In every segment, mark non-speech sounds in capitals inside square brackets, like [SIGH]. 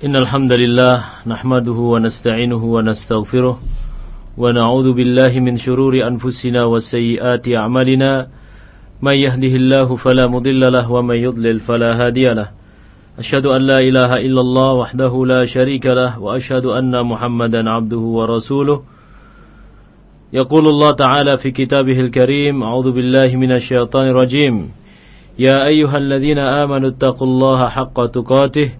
إن الحمد لله نحمده ونستعينه ونستغفره ونعوذ بالله من شرور أنفسنا وسيئات أعمالنا. من يهده الله فلا مضل له ومن يضلل فلا هادي له. أشهد أن لا إله إلا الله وحده لا شريك له وأشهد أن محمدا عبده ورسوله. يقول الله تعالى في كتابه الكريم أعوذ بالله من الشيطان الرجيم. يا أيها الذين آمنوا اتقوا الله حق تقاته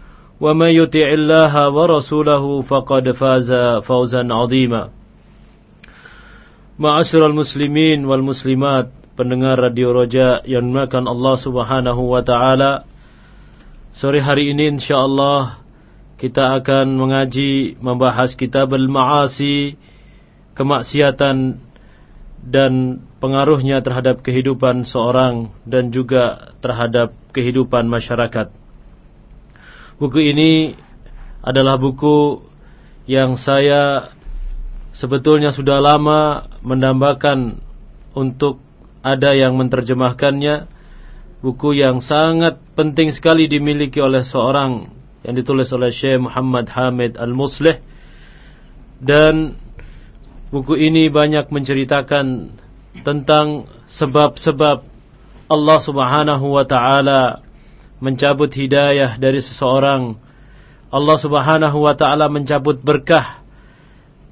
ومن يطع الله ورسوله فقد فاز فوزا عظيما معاشر المسلمين والمسلمات pendengar Radio Roja yang dimuliakan Allah Subhanahu wa taala. Sore hari ini insyaallah kita akan mengaji membahas kitab al-ma'asi kemaksiatan dan pengaruhnya terhadap kehidupan seorang dan juga terhadap kehidupan masyarakat. Buku ini adalah buku yang saya sebetulnya sudah lama mendambakan untuk ada yang menerjemahkannya. Buku yang sangat penting sekali dimiliki oleh seorang yang ditulis oleh Syekh Muhammad Hamid Al-Muslih dan buku ini banyak menceritakan tentang sebab-sebab Allah Subhanahu wa taala mencabut hidayah dari seseorang. Allah Subhanahu wa taala mencabut berkah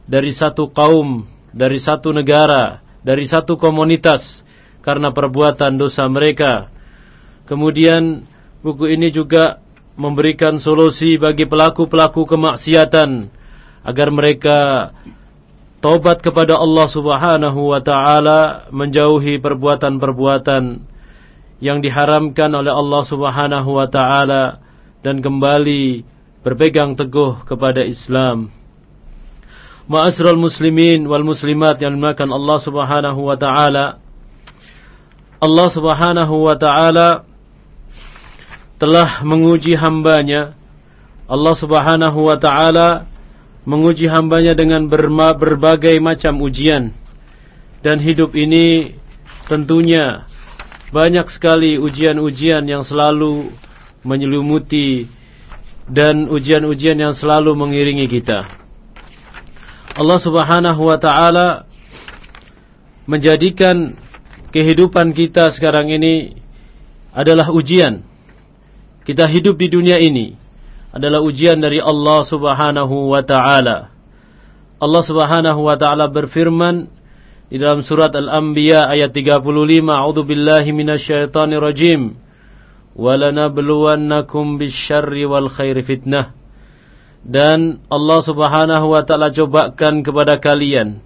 dari satu kaum, dari satu negara, dari satu komunitas karena perbuatan dosa mereka. Kemudian buku ini juga memberikan solusi bagi pelaku-pelaku kemaksiatan agar mereka taubat kepada Allah Subhanahu wa taala, menjauhi perbuatan-perbuatan yang diharamkan oleh Allah Subhanahu wa taala dan kembali berpegang teguh kepada Islam. Ma'asral muslimin wal muslimat yang dimakan Allah Subhanahu wa taala. Allah Subhanahu wa taala telah menguji hambanya. Allah Subhanahu wa taala menguji hambanya dengan berbagai macam ujian. Dan hidup ini tentunya banyak sekali ujian-ujian yang selalu menyelimuti dan ujian-ujian yang selalu mengiringi kita. Allah Subhanahu wa taala menjadikan kehidupan kita sekarang ini adalah ujian. Kita hidup di dunia ini adalah ujian dari Allah Subhanahu wa taala. Allah Subhanahu wa taala berfirman di dalam surat Al-Anbiya ayat 35 A'udzu billahi minasyaitonir rajim walanabluwannakum bisyarri wal khairi fitnah. Dan Allah Subhanahu wa taala cobakan kepada kalian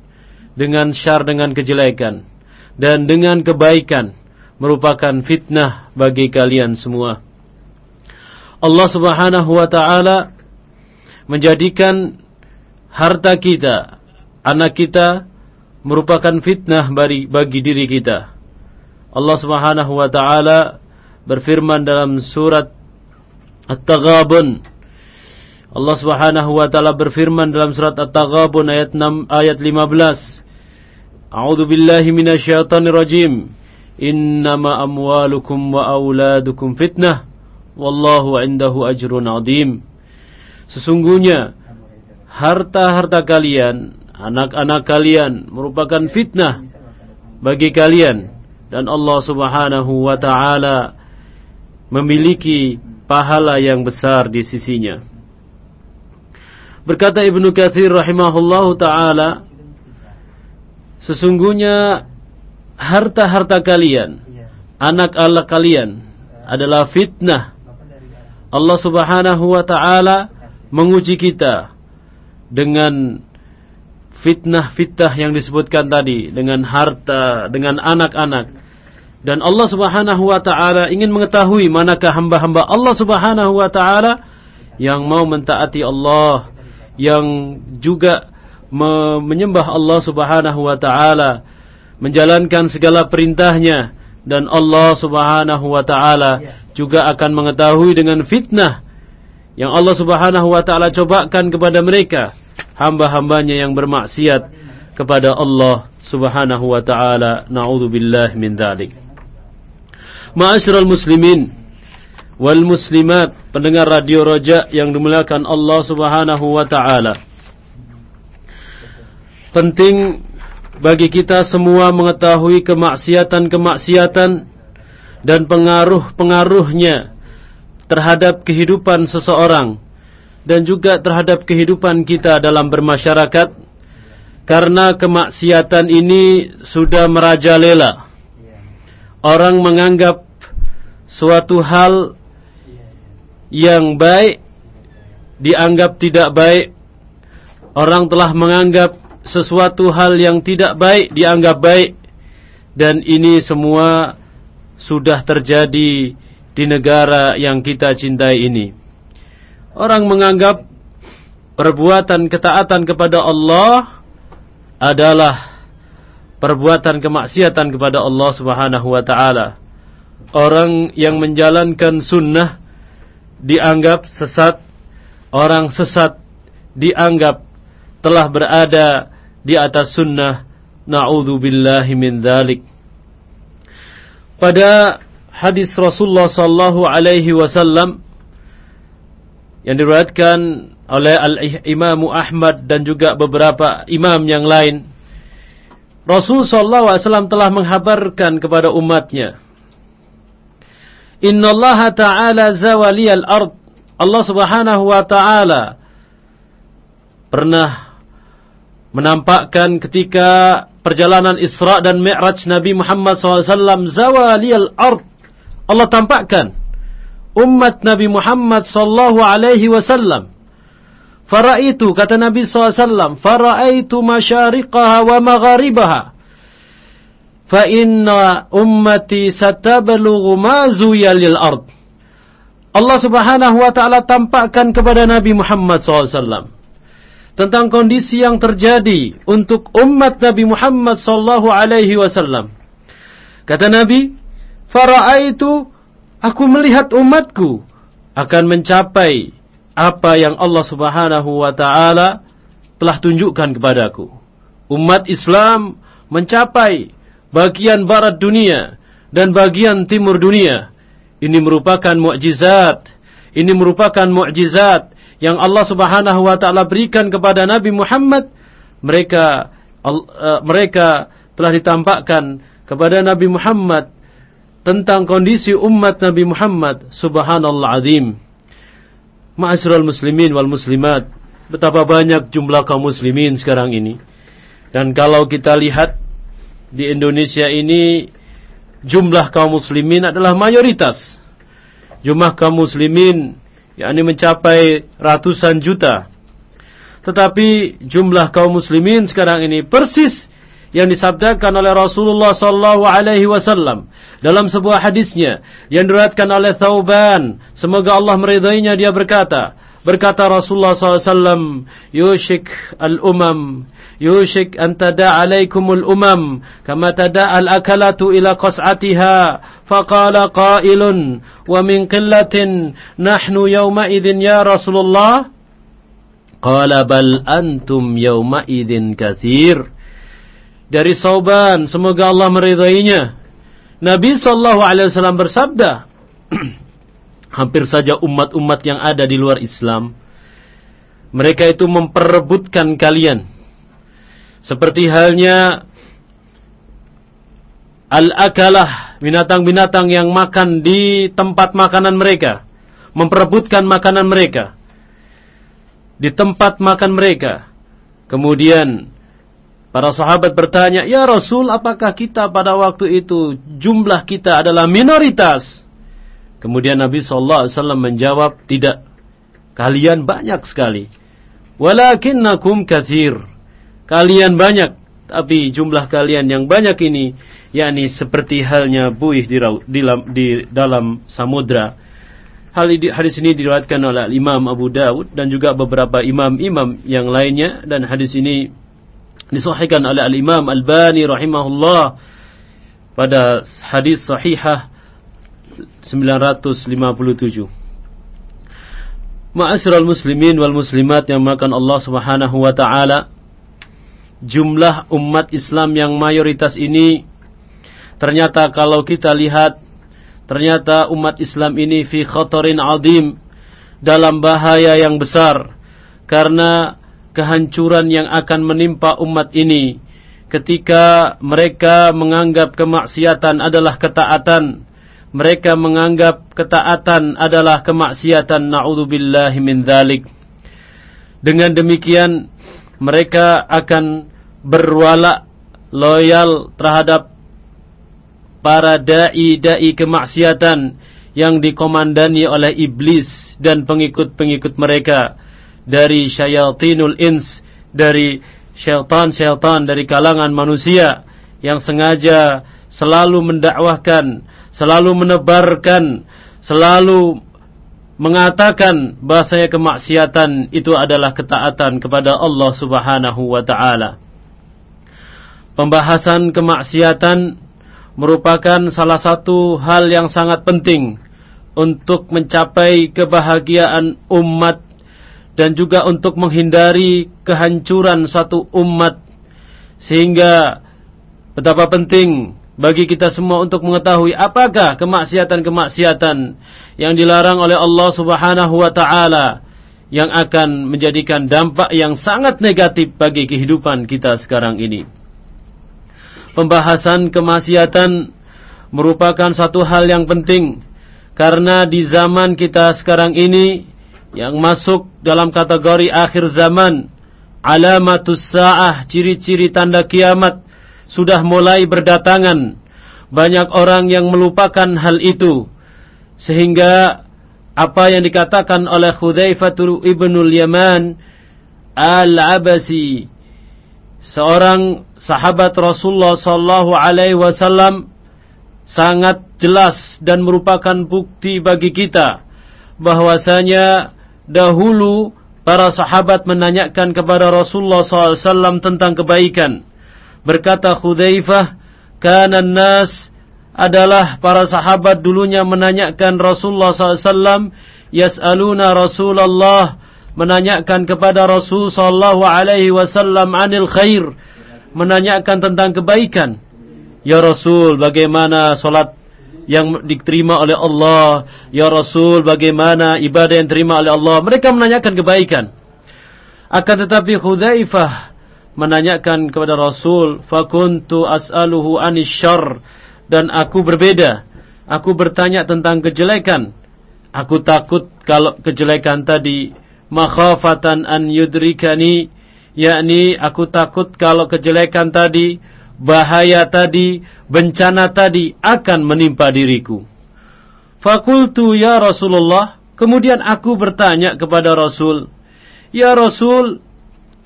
dengan syar dengan kejelekan dan dengan kebaikan merupakan fitnah bagi kalian semua. Allah Subhanahu wa taala menjadikan harta kita anak kita merupakan fitnah bagi, bagi diri kita. Allah Subhanahu wa taala berfirman dalam surat At-Taghabun. Allah Subhanahu wa taala berfirman dalam surat At-Taghabun ayat 6 ayat 15. A'udzu billahi minasyaitonir rajim. Innama amwalukum wa auladukum fitnah wallahu indahu ajrun 'adzim. Sesungguhnya harta-harta kalian anak-anak kalian merupakan fitnah bagi kalian dan Allah Subhanahu wa taala memiliki pahala yang besar di sisinya. Berkata Ibnu Katsir rahimahullahu taala sesungguhnya harta-harta kalian, anak-anak kalian adalah fitnah. Allah Subhanahu wa taala menguji kita dengan fitnah-fitnah yang disebutkan tadi dengan harta, dengan anak-anak. Dan Allah Subhanahu wa taala ingin mengetahui manakah hamba-hamba Allah Subhanahu wa taala yang mau mentaati Allah yang juga me menyembah Allah Subhanahu wa taala, menjalankan segala perintahnya. Dan Allah Subhanahu wa taala juga akan mengetahui dengan fitnah yang Allah Subhanahu wa taala cobakan kepada mereka hamba-hambanya yang bermaksiat kepada Allah Subhanahu wa taala. Nauzubillah min dzalik. Ma'asyiral muslimin wal muslimat, pendengar radio Roja yang dimuliakan Allah Subhanahu wa taala. Penting bagi kita semua mengetahui kemaksiatan-kemaksiatan dan pengaruh-pengaruhnya terhadap kehidupan seseorang dan juga terhadap kehidupan kita dalam bermasyarakat karena kemaksiatan ini sudah merajalela. Orang menganggap suatu hal yang baik dianggap tidak baik. Orang telah menganggap sesuatu hal yang tidak baik dianggap baik dan ini semua sudah terjadi di negara yang kita cintai ini. Orang menganggap perbuatan ketaatan kepada Allah adalah perbuatan kemaksiatan kepada Allah Subhanahu wa taala. Orang yang menjalankan sunnah dianggap sesat, orang sesat dianggap telah berada di atas sunnah na'udzubillahi min dzalik pada hadis Rasulullah sallallahu alaihi wasallam yang diriwayatkan oleh Al-Imam Ahmad dan juga beberapa imam yang lain. Rasul sallallahu alaihi wasallam telah menghabarkan kepada umatnya Inna Allah Ta'ala zawaliyal ard. Allah Subhanahu wa taala pernah menampakkan ketika perjalanan Isra dan Mi'raj Nabi Muhammad SAW zawaliyal ard. Allah tampakkan umat Nabi Muhammad sallallahu alaihi wasallam. Faraitu kata Nabi SAW faraitu masyariqaha wa magharibaha. Fa inna ummati satablughu ma zuyalil ard. Allah Subhanahu wa taala tampakkan kepada Nabi Muhammad SAW tentang kondisi yang terjadi untuk umat Nabi Muhammad sallallahu alaihi wasallam. Kata Nabi, "Fara'aitu aku melihat umatku akan mencapai apa yang Allah Subhanahu wa taala telah tunjukkan kepadaku. Umat Islam mencapai bagian barat dunia dan bagian timur dunia. Ini merupakan mukjizat. Ini merupakan mukjizat yang Allah Subhanahu wa taala berikan kepada Nabi Muhammad mereka uh, mereka telah ditampakkan kepada Nabi Muhammad tentang kondisi umat Nabi Muhammad subhanallah azim. Ma'asyiral muslimin wal muslimat betapa banyak jumlah kaum muslimin sekarang ini. Dan kalau kita lihat di Indonesia ini jumlah kaum muslimin adalah mayoritas. Jumlah kaum muslimin yakni mencapai ratusan juta. Tetapi jumlah kaum muslimin sekarang ini persis yang disabdakan oleh Rasulullah sallallahu alaihi wasallam. Dalam sebuah hadisnya yang diriwayatkan oleh Thauban semoga Allah meridainya dia berkata berkata Rasulullah SAW yushik al-umam yushik an tada alaikumul umam kama tada al-akalatu ila qas'atiha faqala qailun wa min qillatin nahnu yawma ya Rasulullah? Qala bal antum yawma idhin kathir dari Sauban semoga Allah meridainya. Nabi sallallahu alaihi wasallam bersabda [CLEARS THROAT] hampir saja umat-umat yang ada di luar Islam mereka itu memperebutkan kalian. Seperti halnya al-akalah binatang-binatang yang makan di tempat makanan mereka memperebutkan makanan mereka. Di tempat makan mereka. Kemudian para sahabat bertanya ya Rasul apakah kita pada waktu itu jumlah kita adalah minoritas Kemudian Nabi sallallahu alaihi wasallam menjawab, "Tidak. Kalian banyak sekali. Walakinnakum katsir. Kalian banyak, tapi jumlah kalian yang banyak ini yakni seperti halnya buih di, di, di dalam samudra. Hal ini, hadis ini diriwayatkan oleh Imam Abu Dawud dan juga beberapa imam-imam yang lainnya dan hadis ini disahihkan oleh Al-Imam Al-Bani rahimahullah pada hadis sahihah 957. Ma'asyiral muslimin wal muslimat yang makan Allah Subhanahu wa taala, jumlah umat Islam yang mayoritas ini ternyata kalau kita lihat ternyata umat Islam ini fi khatarin adim dalam bahaya yang besar karena kehancuran yang akan menimpa umat ini ketika mereka menganggap kemaksiatan adalah ketaatan. Mereka menganggap ketaatan adalah kemaksiatan. Naudzubillahi min dzalik dengan demikian mereka akan berwala loyal terhadap para dai-dai kemaksiatan yang dikomandani oleh iblis dan pengikut-pengikut mereka dari syayatinul ins dari syaitan-syaitan dari kalangan manusia yang sengaja selalu mendakwahkan, selalu menebarkan, selalu mengatakan bahasanya kemaksiatan itu adalah ketaatan kepada Allah Subhanahu wa taala. Pembahasan kemaksiatan merupakan salah satu hal yang sangat penting untuk mencapai kebahagiaan umat dan juga untuk menghindari kehancuran suatu umat. Sehingga betapa penting bagi kita semua untuk mengetahui apakah kemaksiatan-kemaksiatan yang dilarang oleh Allah Subhanahu wa taala yang akan menjadikan dampak yang sangat negatif bagi kehidupan kita sekarang ini. Pembahasan kemaksiatan merupakan satu hal yang penting karena di zaman kita sekarang ini yang masuk dalam kategori akhir zaman alamatus saah ciri-ciri tanda kiamat sudah mulai berdatangan. Banyak orang yang melupakan hal itu. Sehingga apa yang dikatakan oleh Hudzaifah ibnul Yaman al-Abasi seorang sahabat Rasulullah sallallahu alaihi wasallam sangat jelas dan merupakan bukti bagi kita bahwasanya dahulu para sahabat menanyakan kepada Rasulullah SAW tentang kebaikan. Berkata Khudzaifah, "Kana nas adalah para sahabat dulunya menanyakan Rasulullah SAW, yas'aluna Rasulullah menanyakan kepada Rasul sallallahu alaihi wasallam anil khair, menanyakan tentang kebaikan. Ya Rasul, bagaimana salat yang diterima oleh Allah? Ya Rasul, bagaimana ibadah yang diterima oleh Allah? Mereka menanyakan kebaikan. Akan tetapi Hudzaifah menanyakan kepada Rasul, "Fakuntu as'aluhu anis syarr." Dan aku berbeda. Aku bertanya tentang kejelekan. Aku takut kalau kejelekan tadi makhafatan an yudrikani yakni aku takut kalau kejelekan tadi bahaya tadi bencana tadi akan menimpa diriku. Fakultu ya Rasulullah. Kemudian aku bertanya kepada Rasul ya Rasul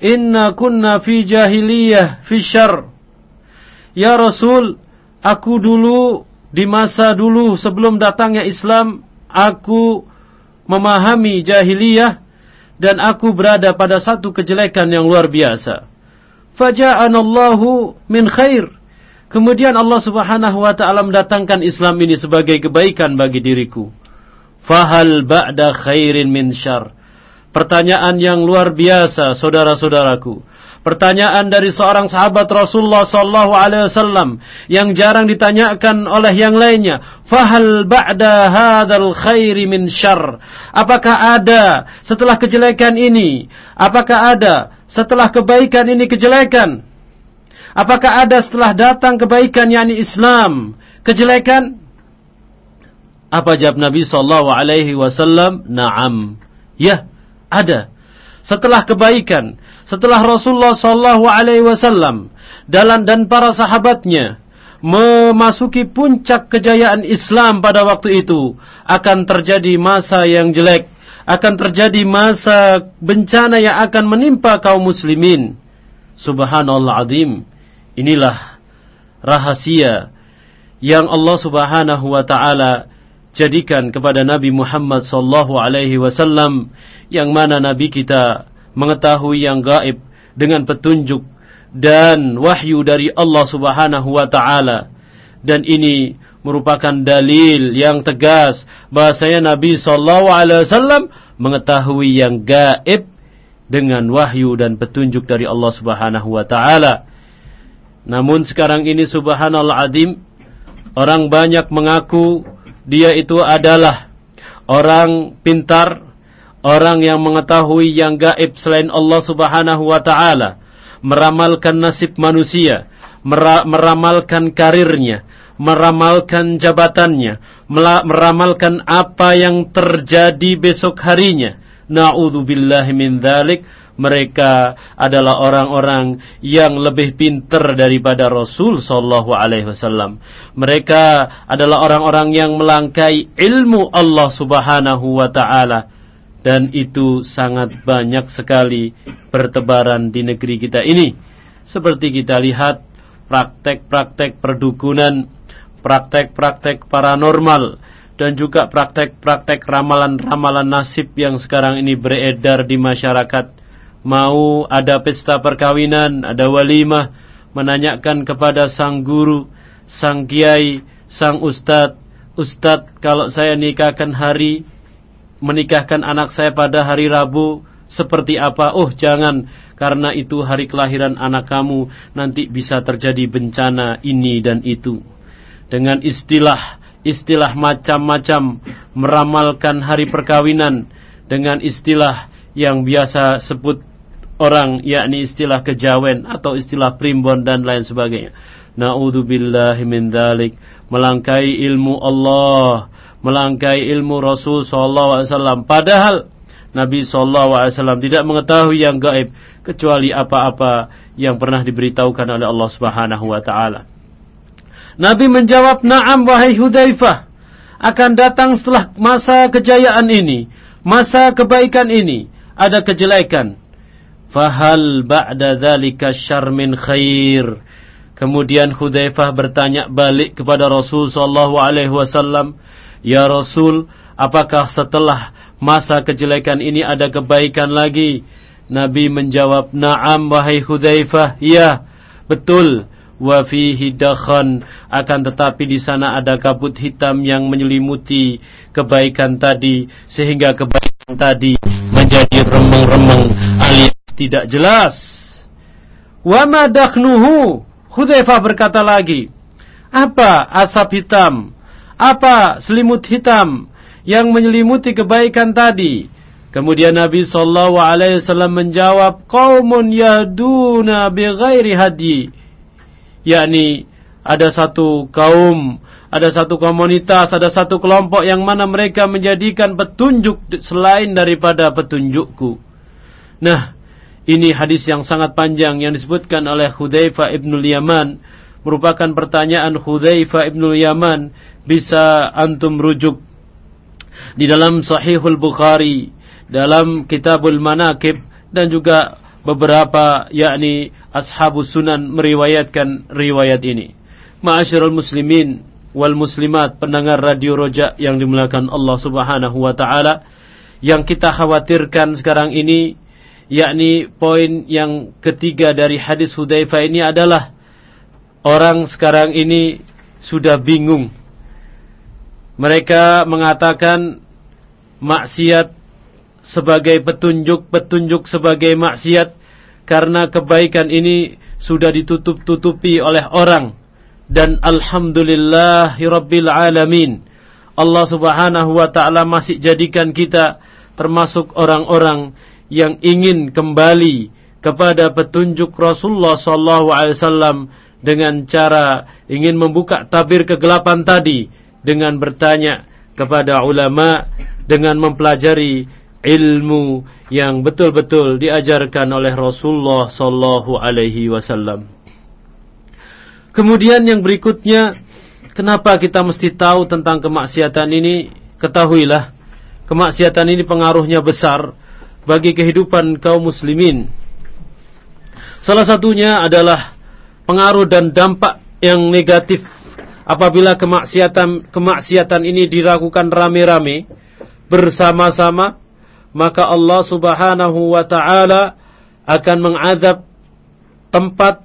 inna kunna fi jahiliyah fi syar ya Rasul aku dulu di masa dulu sebelum datangnya Islam aku memahami jahiliyah dan aku berada pada satu kejelekan yang luar biasa. Faja'anallahu min khair. Kemudian Allah Subhanahu wa taala mendatangkan Islam ini sebagai kebaikan bagi diriku. Fahal ba'da khairin min syar. Pertanyaan yang luar biasa saudara-saudaraku. Pertanyaan dari seorang sahabat Rasulullah sallallahu alaihi wasallam yang jarang ditanyakan oleh yang lainnya. Fahal ba'da hadzal khairi min syarr? Apakah ada setelah kejelekan ini? Apakah ada setelah kebaikan ini kejelekan? Apakah ada setelah datang kebaikan yakni Islam kejelekan? Apa jawab Nabi sallallahu alaihi wasallam? Naam. Ya, ada. Setelah kebaikan, setelah Rasulullah Shallallahu Alaihi Wasallam dan para sahabatnya memasuki puncak kejayaan Islam pada waktu itu akan terjadi masa yang jelek, akan terjadi masa bencana yang akan menimpa kaum muslimin. Subhanallah azim. Inilah rahasia yang Allah Subhanahu wa taala jadikan kepada Nabi Muhammad sallallahu alaihi wasallam yang mana nabi kita mengetahui yang gaib dengan petunjuk dan wahyu dari Allah Subhanahu wa taala dan ini merupakan dalil yang tegas bahasanya Nabi sallallahu alaihi wasallam mengetahui yang gaib dengan wahyu dan petunjuk dari Allah Subhanahu wa taala. Namun sekarang ini subhanallah adim orang banyak mengaku dia itu adalah orang pintar, orang yang mengetahui yang gaib selain Allah Subhanahu wa taala, meramalkan nasib manusia, meramalkan karirnya, meramalkan jabatannya, meramalkan apa yang terjadi besok harinya. Na'udzubillahi min dzalik. Mereka adalah orang-orang yang lebih pintar daripada Rasul sallallahu alaihi wasallam. Mereka adalah orang-orang yang melangkai ilmu Allah Subhanahu wa taala dan itu sangat banyak sekali bertebaran di negeri kita ini. Seperti kita lihat praktek-praktek perdukunan praktek-praktek paranormal dan juga praktek-praktek ramalan-ramalan nasib yang sekarang ini beredar di masyarakat. Mau ada pesta perkawinan, ada walimah, menanyakan kepada sang guru, sang kiai, sang ustadz, ustadz kalau saya nikahkan hari, menikahkan anak saya pada hari Rabu, seperti apa? Oh jangan, karena itu hari kelahiran anak kamu, nanti bisa terjadi bencana ini dan itu. Dengan istilah istilah macam-macam meramalkan hari perkawinan. Dengan istilah yang biasa sebut orang yakni istilah kejawen atau istilah primbon dan lain sebagainya. Naudzubillahi min melangkai ilmu Allah, melangkai ilmu Rasul wasallam. Padahal Nabi wasallam tidak mengetahui yang gaib kecuali apa-apa yang pernah diberitahukan oleh Allah Subhanahu wa taala. Nabi menjawab, "Na'am wahai Hudzaifah, akan datang setelah masa kejayaan ini, masa kebaikan ini, ada kejelekan. Fahal ba'da dzalika syarr min khair?" Kemudian Hudzaifah bertanya balik kepada Rasul sallallahu alaihi wasallam, "Ya Rasul, apakah setelah masa kejelekan ini ada kebaikan lagi?" Nabi menjawab, "Na'am wahai Hudzaifah, ya, betul." wa fihi akan tetapi di sana ada kabut hitam yang menyelimuti kebaikan tadi sehingga kebaikan tadi menjadi remeng-remeng alias tidak jelas. Wa ma dakhnuhu? Hudzaifah berkata lagi apa asap hitam apa selimut hitam yang menyelimuti kebaikan tadi Kemudian Nabi sallallahu alaihi wasallam menjawab, "Qaumun yahduna bighairi hadi." yakni ada satu kaum, ada satu komunitas, ada satu kelompok yang mana mereka menjadikan petunjuk selain daripada petunjukku. Nah, ini hadis yang sangat panjang yang disebutkan oleh Hudzaifah ibn Yaman merupakan pertanyaan Hudzaifah ibn Yaman bisa antum rujuk di dalam Sahihul Bukhari, dalam Kitabul Manakib dan juga beberapa yakni ashabus sunan meriwayatkan riwayat ini. Ma'asyiral muslimin wal muslimat pendengar radio Roja yang dimuliakan Allah Subhanahu wa taala, yang kita khawatirkan sekarang ini yakni poin yang ketiga dari hadis Hudzaifah ini adalah orang sekarang ini sudah bingung. Mereka mengatakan maksiat sebagai petunjuk, petunjuk sebagai maksiat karena kebaikan ini sudah ditutup-tutupi oleh orang dan alhamdulillahirabbil alamin Allah Subhanahu wa taala masih jadikan kita termasuk orang-orang yang ingin kembali kepada petunjuk Rasulullah sallallahu alaihi wasallam dengan cara ingin membuka tabir kegelapan tadi dengan bertanya kepada ulama dengan mempelajari ilmu yang betul-betul diajarkan oleh Rasulullah sallallahu alaihi wasallam. Kemudian yang berikutnya, kenapa kita mesti tahu tentang kemaksiatan ini? Ketahuilah, kemaksiatan ini pengaruhnya besar bagi kehidupan kaum muslimin. Salah satunya adalah pengaruh dan dampak yang negatif apabila kemaksiatan kemaksiatan ini dilakukan rame-rame bersama-sama maka Allah Subhanahu wa taala akan mengadab tempat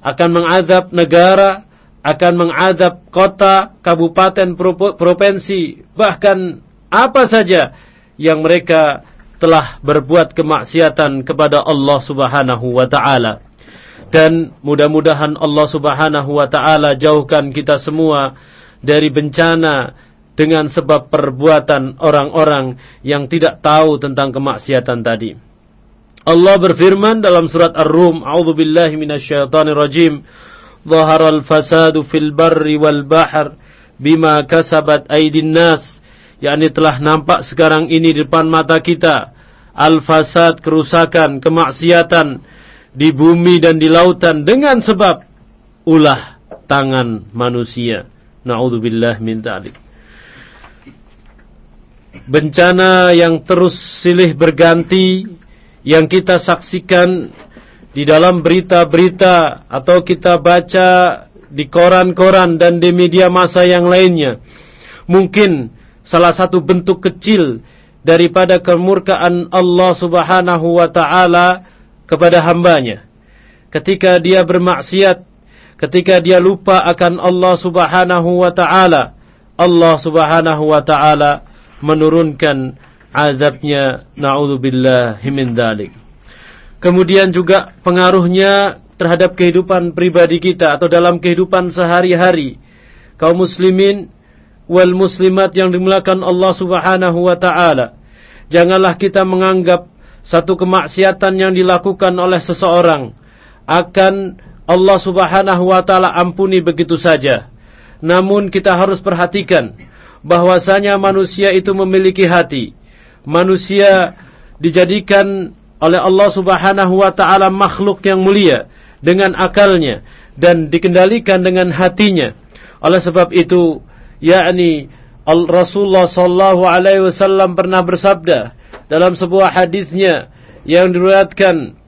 akan mengadab negara akan mengadab kota, kabupaten, provinsi, bahkan apa saja yang mereka telah berbuat kemaksiatan kepada Allah Subhanahu wa taala dan mudah-mudahan Allah Subhanahu wa taala jauhkan kita semua dari bencana dengan sebab perbuatan orang-orang yang tidak tahu tentang kemaksiatan tadi. Allah berfirman dalam surat Ar-Rum, "A'udzu billahi minasyaitonir rajim. Dhaharal fasadu fil barri wal bahr bima kasabat aydin nas." yakni telah nampak sekarang ini di depan mata kita al-fasad, kerusakan, kemaksiatan di bumi dan di lautan dengan sebab ulah tangan manusia. Nauzubillah min dzalik. Bencana yang terus silih berganti yang kita saksikan di dalam berita-berita atau kita baca di koran-koran dan di media massa yang lainnya. Mungkin salah satu bentuk kecil daripada kemurkaan Allah Subhanahu wa taala kepada hambanya. Ketika dia bermaksiat, ketika dia lupa akan Allah subhanahu wa ta'ala, Allah subhanahu wa ta'ala menurunkan azabnya, na'udzubillah min dhalik. Kemudian juga pengaruhnya terhadap kehidupan pribadi kita atau dalam kehidupan sehari-hari. Kaum muslimin wal muslimat yang dimulakan Allah subhanahu wa ta'ala. Janganlah kita menganggap satu kemaksiatan yang dilakukan oleh seseorang akan Allah Subhanahu wa taala ampuni begitu saja. Namun kita harus perhatikan bahwasanya manusia itu memiliki hati. Manusia dijadikan oleh Allah Subhanahu wa taala makhluk yang mulia dengan akalnya dan dikendalikan dengan hatinya. Oleh sebab itu, yakni Rasulullah sallallahu alaihi wasallam pernah bersabda, dalam sebuah hadisnya yang diriwayatkan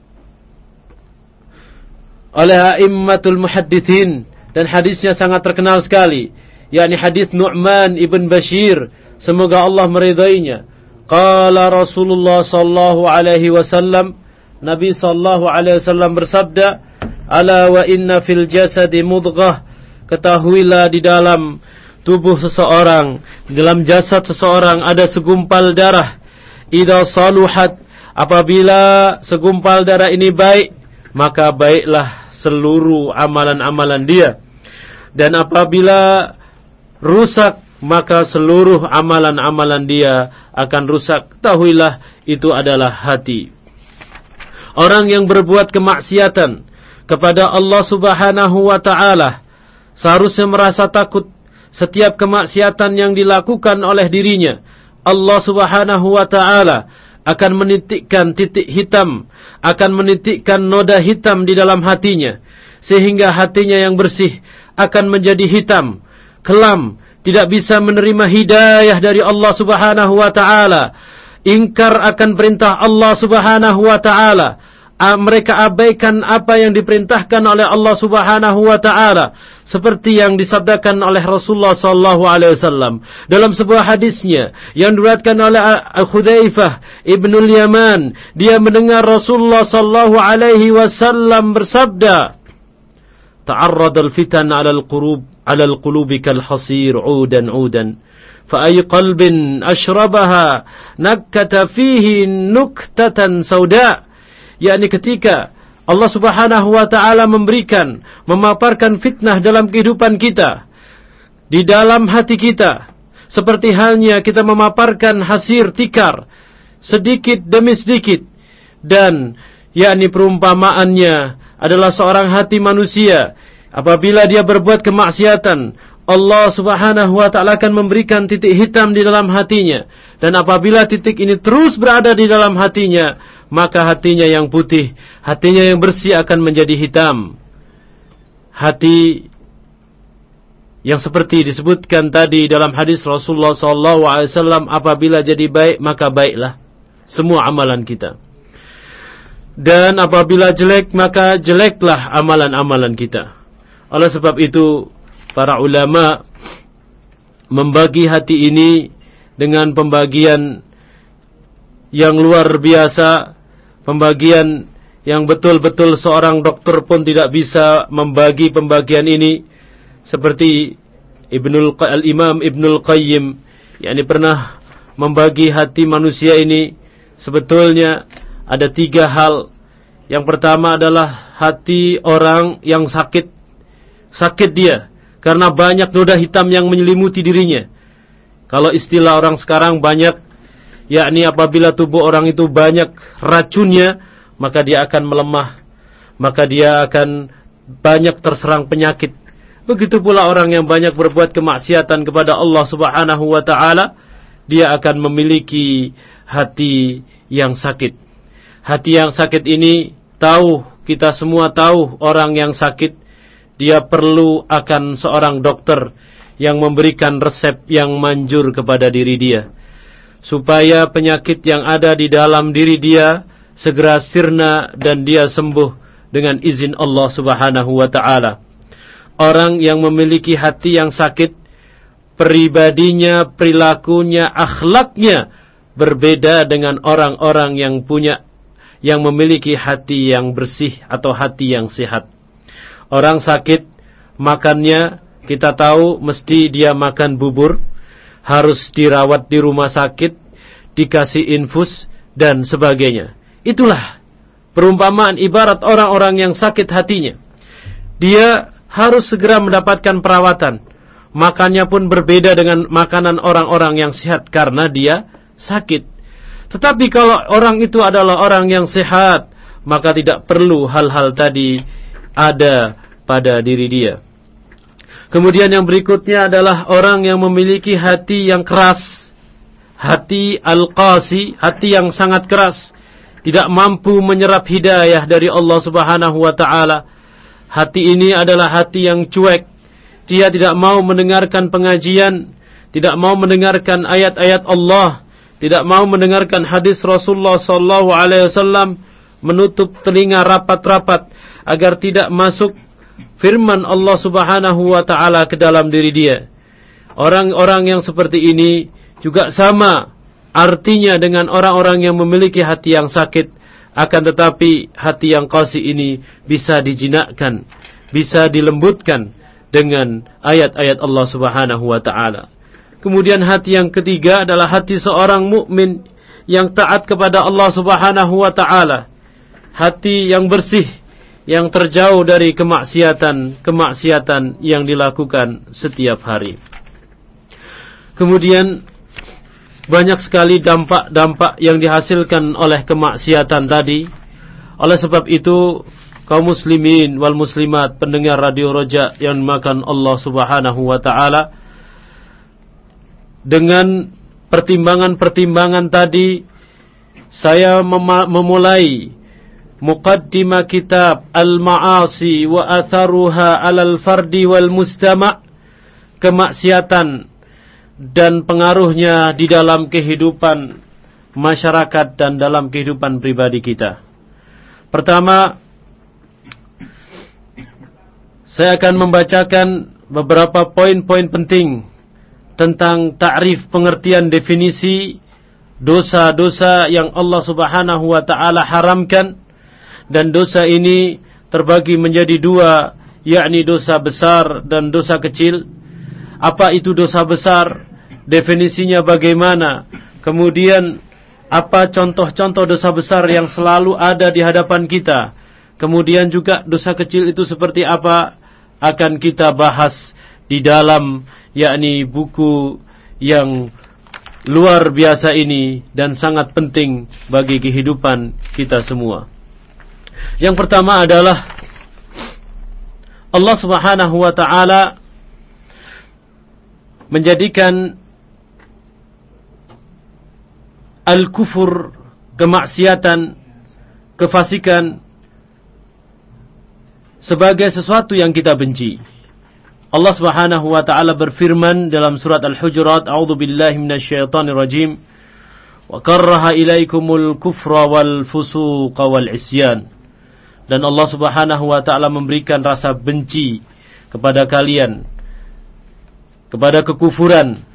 oleh a'immatul muhaddithin dan hadisnya sangat terkenal sekali yakni hadis Nu'man ibn Bashir. Semoga Allah meridainya. Qala Rasulullah sallallahu alaihi wasallam Nabi sallallahu alaihi wasallam bersabda ala wa inna fil jasadi mudghah. Ketahuilah di dalam tubuh seseorang di dalam jasad seseorang ada segumpal darah idza saluhat apabila segumpal darah ini baik maka baiklah seluruh amalan-amalan dia. Dan apabila rusak maka seluruh amalan-amalan dia akan rusak. Tahuilah itu adalah hati. Orang yang berbuat kemaksiatan kepada Allah Subhanahu wa taala seharusnya merasa takut setiap kemaksiatan yang dilakukan oleh dirinya Allah Subhanahu wa taala akan menitikkan titik hitam, akan menitikkan noda hitam di dalam hatinya sehingga hatinya yang bersih akan menjadi hitam, kelam, tidak bisa menerima hidayah dari Allah Subhanahu wa taala, ingkar akan perintah Allah Subhanahu wa taala mereka abaikan apa yang diperintahkan oleh Allah Subhanahu wa taala seperti yang disabdakan oleh Rasulullah sallallahu alaihi wasallam dalam sebuah hadisnya yang diriwayatkan oleh Al-Hudzaifah Ibnu Yaman dia mendengar Rasulullah sallallahu alaihi wasallam bersabda تعرض الفتن على القلوب على القلوب كالحصير عودا عودا فأي قلب أشربها نكت فيه نكتة سوداء yakni ketika Allah Subhanahu wa taala memberikan memaparkan fitnah dalam kehidupan kita di dalam hati kita seperti halnya kita memaparkan hasir tikar sedikit demi sedikit dan yakni perumpamaannya adalah seorang hati manusia. Apabila dia berbuat kemaksiatan Allah Subhanahu wa taala akan memberikan titik hitam di dalam hatinya. Dan apabila titik ini terus berada di dalam hatinya maka hatinya yang putih, hatinya yang bersih akan menjadi hitam. Hati yang seperti disebutkan tadi dalam hadis Rasulullah SAW apabila jadi baik maka baiklah semua amalan kita. Dan apabila jelek maka jeleklah amalan-amalan kita. Oleh sebab itu para ulama membagi hati ini dengan pembagian yang luar biasa, pembagian yang betul-betul seorang dokter pun tidak bisa membagi pembagian ini seperti Ibnul Al-Imam Ibnul Qayyim yakni pernah membagi hati manusia ini sebetulnya ada tiga hal. Yang pertama adalah hati orang yang sakit. Sakit dia karena banyak noda hitam yang menyelimuti dirinya. Kalau istilah orang sekarang banyak yakni apabila tubuh orang itu banyak racunnya, maka dia akan melemah, maka dia akan banyak terserang penyakit. Begitu pula orang yang banyak berbuat kemaksiatan kepada Allah Subhanahu wa taala, dia akan memiliki hati yang sakit. Hati yang sakit ini tahu, kita semua tahu orang yang sakit dia perlu akan seorang dokter yang memberikan resep yang manjur kepada diri dia supaya penyakit yang ada di dalam diri dia segera sirna dan dia sembuh dengan izin Allah Subhanahu wa taala. Orang yang memiliki hati yang sakit, pribadinya, perilakunya, akhlaknya berbeda dengan orang-orang yang punya yang memiliki hati yang bersih atau hati yang sehat. Orang sakit makannya kita tahu mesti dia makan bubur, harus dirawat di rumah sakit, dikasih infus dan sebagainya. Itulah perumpamaan ibarat orang-orang yang sakit hatinya. Dia harus segera mendapatkan perawatan. Makannya pun berbeda dengan makanan orang-orang yang sehat karena dia sakit. Tetapi kalau orang itu adalah orang yang sehat, maka tidak perlu hal-hal tadi ada pada diri dia. Kemudian yang berikutnya adalah orang yang memiliki hati yang keras. Hati al-qasi, hati yang sangat keras. Tidak mampu menyerap hidayah dari Allah subhanahu wa ta'ala. Hati ini adalah hati yang cuek. Dia tidak mau mendengarkan pengajian. Tidak mau mendengarkan ayat-ayat Allah. Tidak mau mendengarkan hadis Rasulullah wasallam menutup telinga rapat-rapat agar tidak masuk firman Allah Subhanahu wa taala ke dalam diri dia. Orang-orang yang seperti ini juga sama artinya dengan orang-orang yang memiliki hati yang sakit akan tetapi hati yang qasi ini bisa dijinakkan, bisa dilembutkan dengan ayat-ayat Allah Subhanahu wa taala. Kemudian hati yang ketiga adalah hati seorang mukmin yang taat kepada Allah Subhanahu wa taala. Hati yang bersih yang terjauh dari kemaksiatan-kemaksiatan yang dilakukan setiap hari. Kemudian banyak sekali dampak-dampak yang dihasilkan oleh kemaksiatan tadi. Oleh sebab itu, kaum muslimin wal muslimat pendengar radio Roja yang makan Allah Subhanahu wa taala dengan pertimbangan-pertimbangan tadi saya memulai Al-Ma'asi wa atharuha 'alal fardi wal mustama' kemaksiatan dan pengaruhnya di dalam kehidupan masyarakat dan dalam kehidupan pribadi kita. Pertama, saya akan membacakan beberapa poin-poin penting tentang ta'rif pengertian definisi dosa-dosa yang Allah Subhanahu wa taala haramkan dan dosa ini terbagi menjadi dua yakni dosa besar dan dosa kecil. Apa itu dosa besar? Definisinya bagaimana? Kemudian apa contoh-contoh dosa besar yang selalu ada di hadapan kita? Kemudian juga dosa kecil itu seperti apa? Akan kita bahas di dalam yakni buku yang luar biasa ini dan sangat penting bagi kehidupan kita semua. Yang pertama adalah Allah Subhanahu wa taala menjadikan al-kufur, kemaksiatan, kefasikan sebagai sesuatu yang kita benci. Allah Subhanahu wa taala berfirman dalam surat Al-Hujurat, "A'udzu billahi minasyaitonir rajim." Wa karraha ilaikumul kufra wal fusuqa wal isyan dan Allah Subhanahu wa taala memberikan rasa benci kepada kalian kepada kekufuran,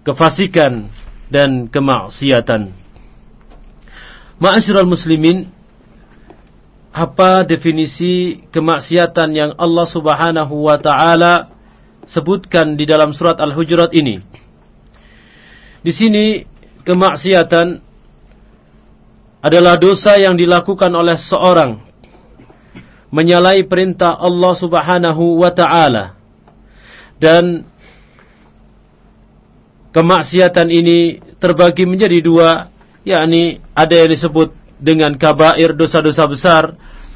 kefasikan dan kemaksiatan. Ma'asyiral muslimin, apa definisi kemaksiatan yang Allah Subhanahu wa taala sebutkan di dalam surat Al-Hujurat ini? Di sini kemaksiatan adalah dosa yang dilakukan oleh seorang menyalahi perintah Allah Subhanahu wa taala. Dan kemaksiatan ini terbagi menjadi dua, yakni ada yang disebut dengan kabair dosa-dosa besar,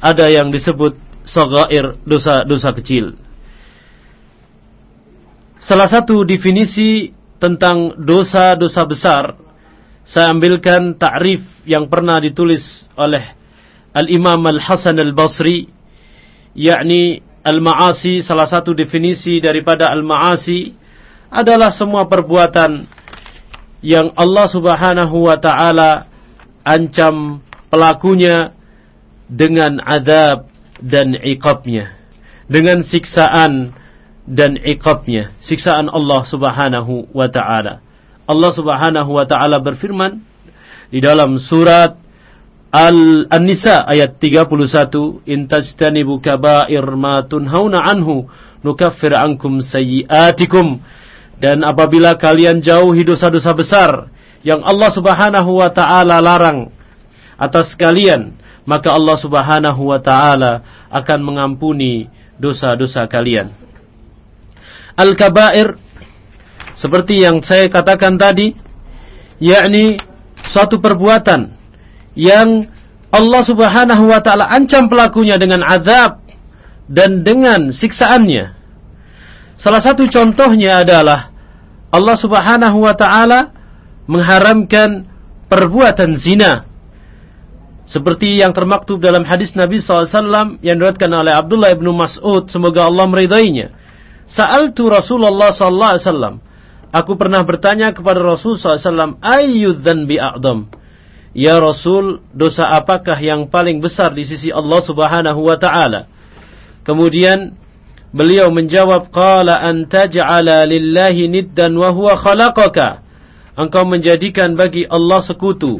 ada yang disebut sagair dosa-dosa kecil. Salah satu definisi tentang dosa-dosa besar saya ambilkan ta'rif yang pernah ditulis oleh Al-Imam Al-Hasan Al-Basri yakni al-ma'asi salah satu definisi daripada al-ma'asi adalah semua perbuatan yang Allah Subhanahu wa taala ancam pelakunya dengan azab dan iqabnya. Dengan siksaan dan iqabnya. Siksaan Allah Subhanahu wa taala. Allah Subhanahu wa taala berfirman di dalam surat Al-Nisa ayat 31 in tajtanibu kaba'ir ma tunhauna anhu nukaffir ankum sayyi'atikum dan apabila kalian jauhi dosa-dosa besar yang Allah Subhanahu wa taala larang atas kalian maka Allah Subhanahu wa taala akan mengampuni dosa-dosa kalian. Al-kaba'ir seperti yang saya katakan tadi yakni suatu perbuatan yang Allah Subhanahu wa taala ancam pelakunya dengan azab dan dengan siksaannya. Salah satu contohnya adalah Allah Subhanahu wa taala mengharamkan perbuatan zina. Seperti yang termaktub dalam hadis Nabi SAW yang diriwayatkan oleh Abdullah bin Mas'ud, semoga Allah meridainya. Sa'altu Rasulullah SAW. Aku pernah bertanya kepada Rasul SAW, ayyudhan bi'a'dam. Ya Rasul, dosa apakah yang paling besar di sisi Allah Subhanahu wa taala? Kemudian beliau menjawab, "Qala an taj'ala lillahi niddan wa huwa khalaqaka." Engkau menjadikan bagi Allah sekutu,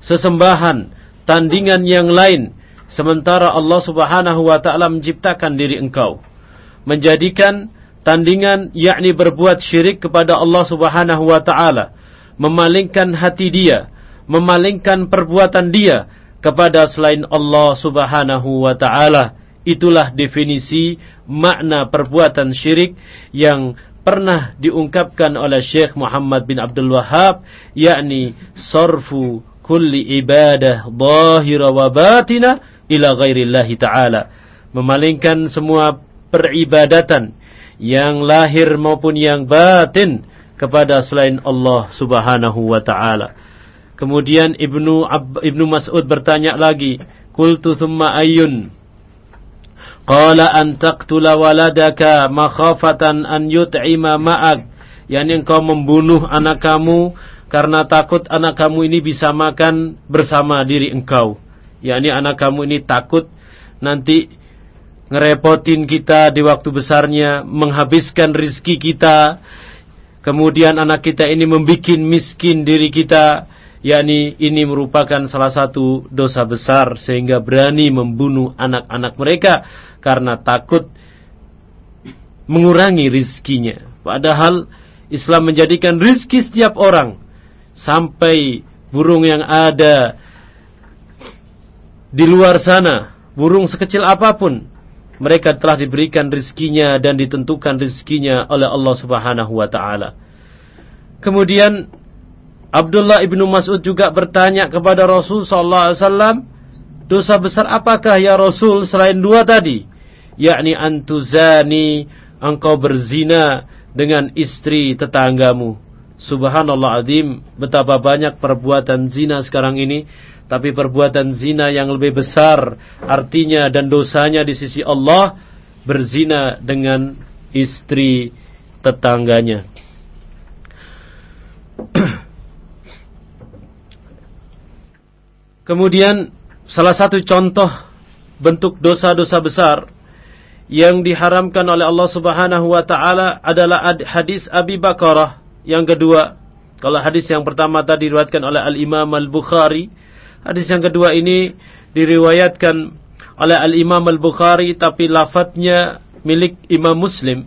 sesembahan, tandingan yang lain, sementara Allah Subhanahu wa taala menciptakan diri engkau. Menjadikan tandingan yakni berbuat syirik kepada Allah Subhanahu wa taala, memalingkan hati dia memalingkan perbuatan dia kepada selain Allah Subhanahu wa taala. Itulah definisi makna perbuatan syirik yang pernah diungkapkan oleh Syekh Muhammad bin Abdul Wahhab yakni sarfu kulli ibadah zahira wa batina ila taala memalingkan semua peribadatan yang lahir maupun yang batin kepada selain Allah Subhanahu wa taala Kemudian Ibnu Ab, Ibnu Mas'ud bertanya lagi, "Qultu thumma ayyun?" Qala an taqtula waladaka makhafatan an yut'ima ma'ak. Yani engkau membunuh anak kamu karena takut anak kamu ini bisa makan bersama diri engkau. Yani anak kamu ini takut nanti ngerepotin kita di waktu besarnya, menghabiskan rizki kita. Kemudian anak kita ini membuat miskin diri kita yakni ini merupakan salah satu dosa besar sehingga berani membunuh anak-anak mereka karena takut mengurangi rizkinya. Padahal Islam menjadikan rizki setiap orang sampai burung yang ada di luar sana, burung sekecil apa pun, mereka telah diberikan rizkinya dan ditentukan rizkinya oleh Allah Subhanahu wa taala. Kemudian Abdullah ibnu Mas'ud juga bertanya kepada Rasul sallallahu alaihi wasallam, dosa besar apakah ya Rasul selain dua tadi? Yakni antuzani, engkau berzina dengan istri tetanggamu. Subhanallah azim, betapa banyak perbuatan zina sekarang ini, tapi perbuatan zina yang lebih besar artinya dan dosanya di sisi Allah berzina dengan istri tetangganya. Kemudian salah satu contoh bentuk dosa-dosa besar yang diharamkan oleh Allah Subhanahu wa taala adalah hadis Abi Bakarah. Yang kedua, kalau hadis yang pertama tadi diriwayatkan oleh Al-Imam Al-Bukhari, hadis yang kedua ini diriwayatkan oleh Al-Imam Al-Bukhari tapi lafadznya milik Imam Muslim.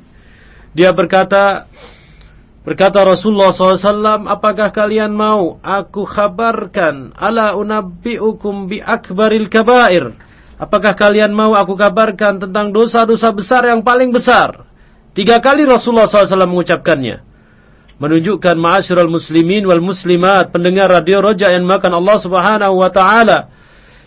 Dia berkata, Berkata Rasulullah SAW, apakah kalian mau aku kabarkan ala unabbi'ukum bi akbaril kabair? Apakah kalian mau aku kabarkan tentang dosa-dosa besar yang paling besar? Tiga kali Rasulullah SAW mengucapkannya. Menunjukkan ma'asyiral muslimin wal muslimat, pendengar radio roja yang makan Allah Subhanahu wa taala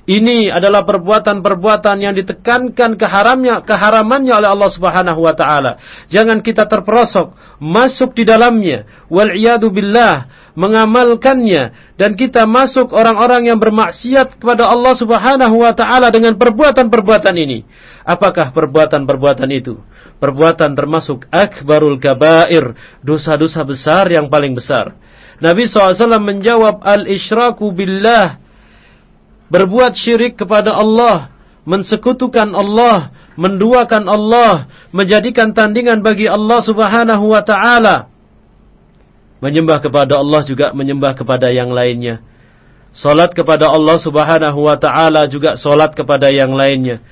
ini adalah perbuatan-perbuatan yang ditekankan keharamnya, keharamannya oleh Allah Subhanahu wa taala. Jangan kita terperosok masuk di dalamnya wal billah mengamalkannya dan kita masuk orang-orang yang bermaksiat kepada Allah Subhanahu wa taala dengan perbuatan-perbuatan ini. Apakah perbuatan-perbuatan itu? Perbuatan termasuk akbarul kabair, dosa-dosa besar yang paling besar. Nabi SAW menjawab al-isyraku billah berbuat syirik kepada Allah, mensekutukan Allah, menduakan Allah, menjadikan tandingan bagi Allah Subhanahu wa taala. Menyembah kepada Allah juga menyembah kepada yang lainnya. Salat kepada Allah Subhanahu wa taala juga salat kepada yang lainnya.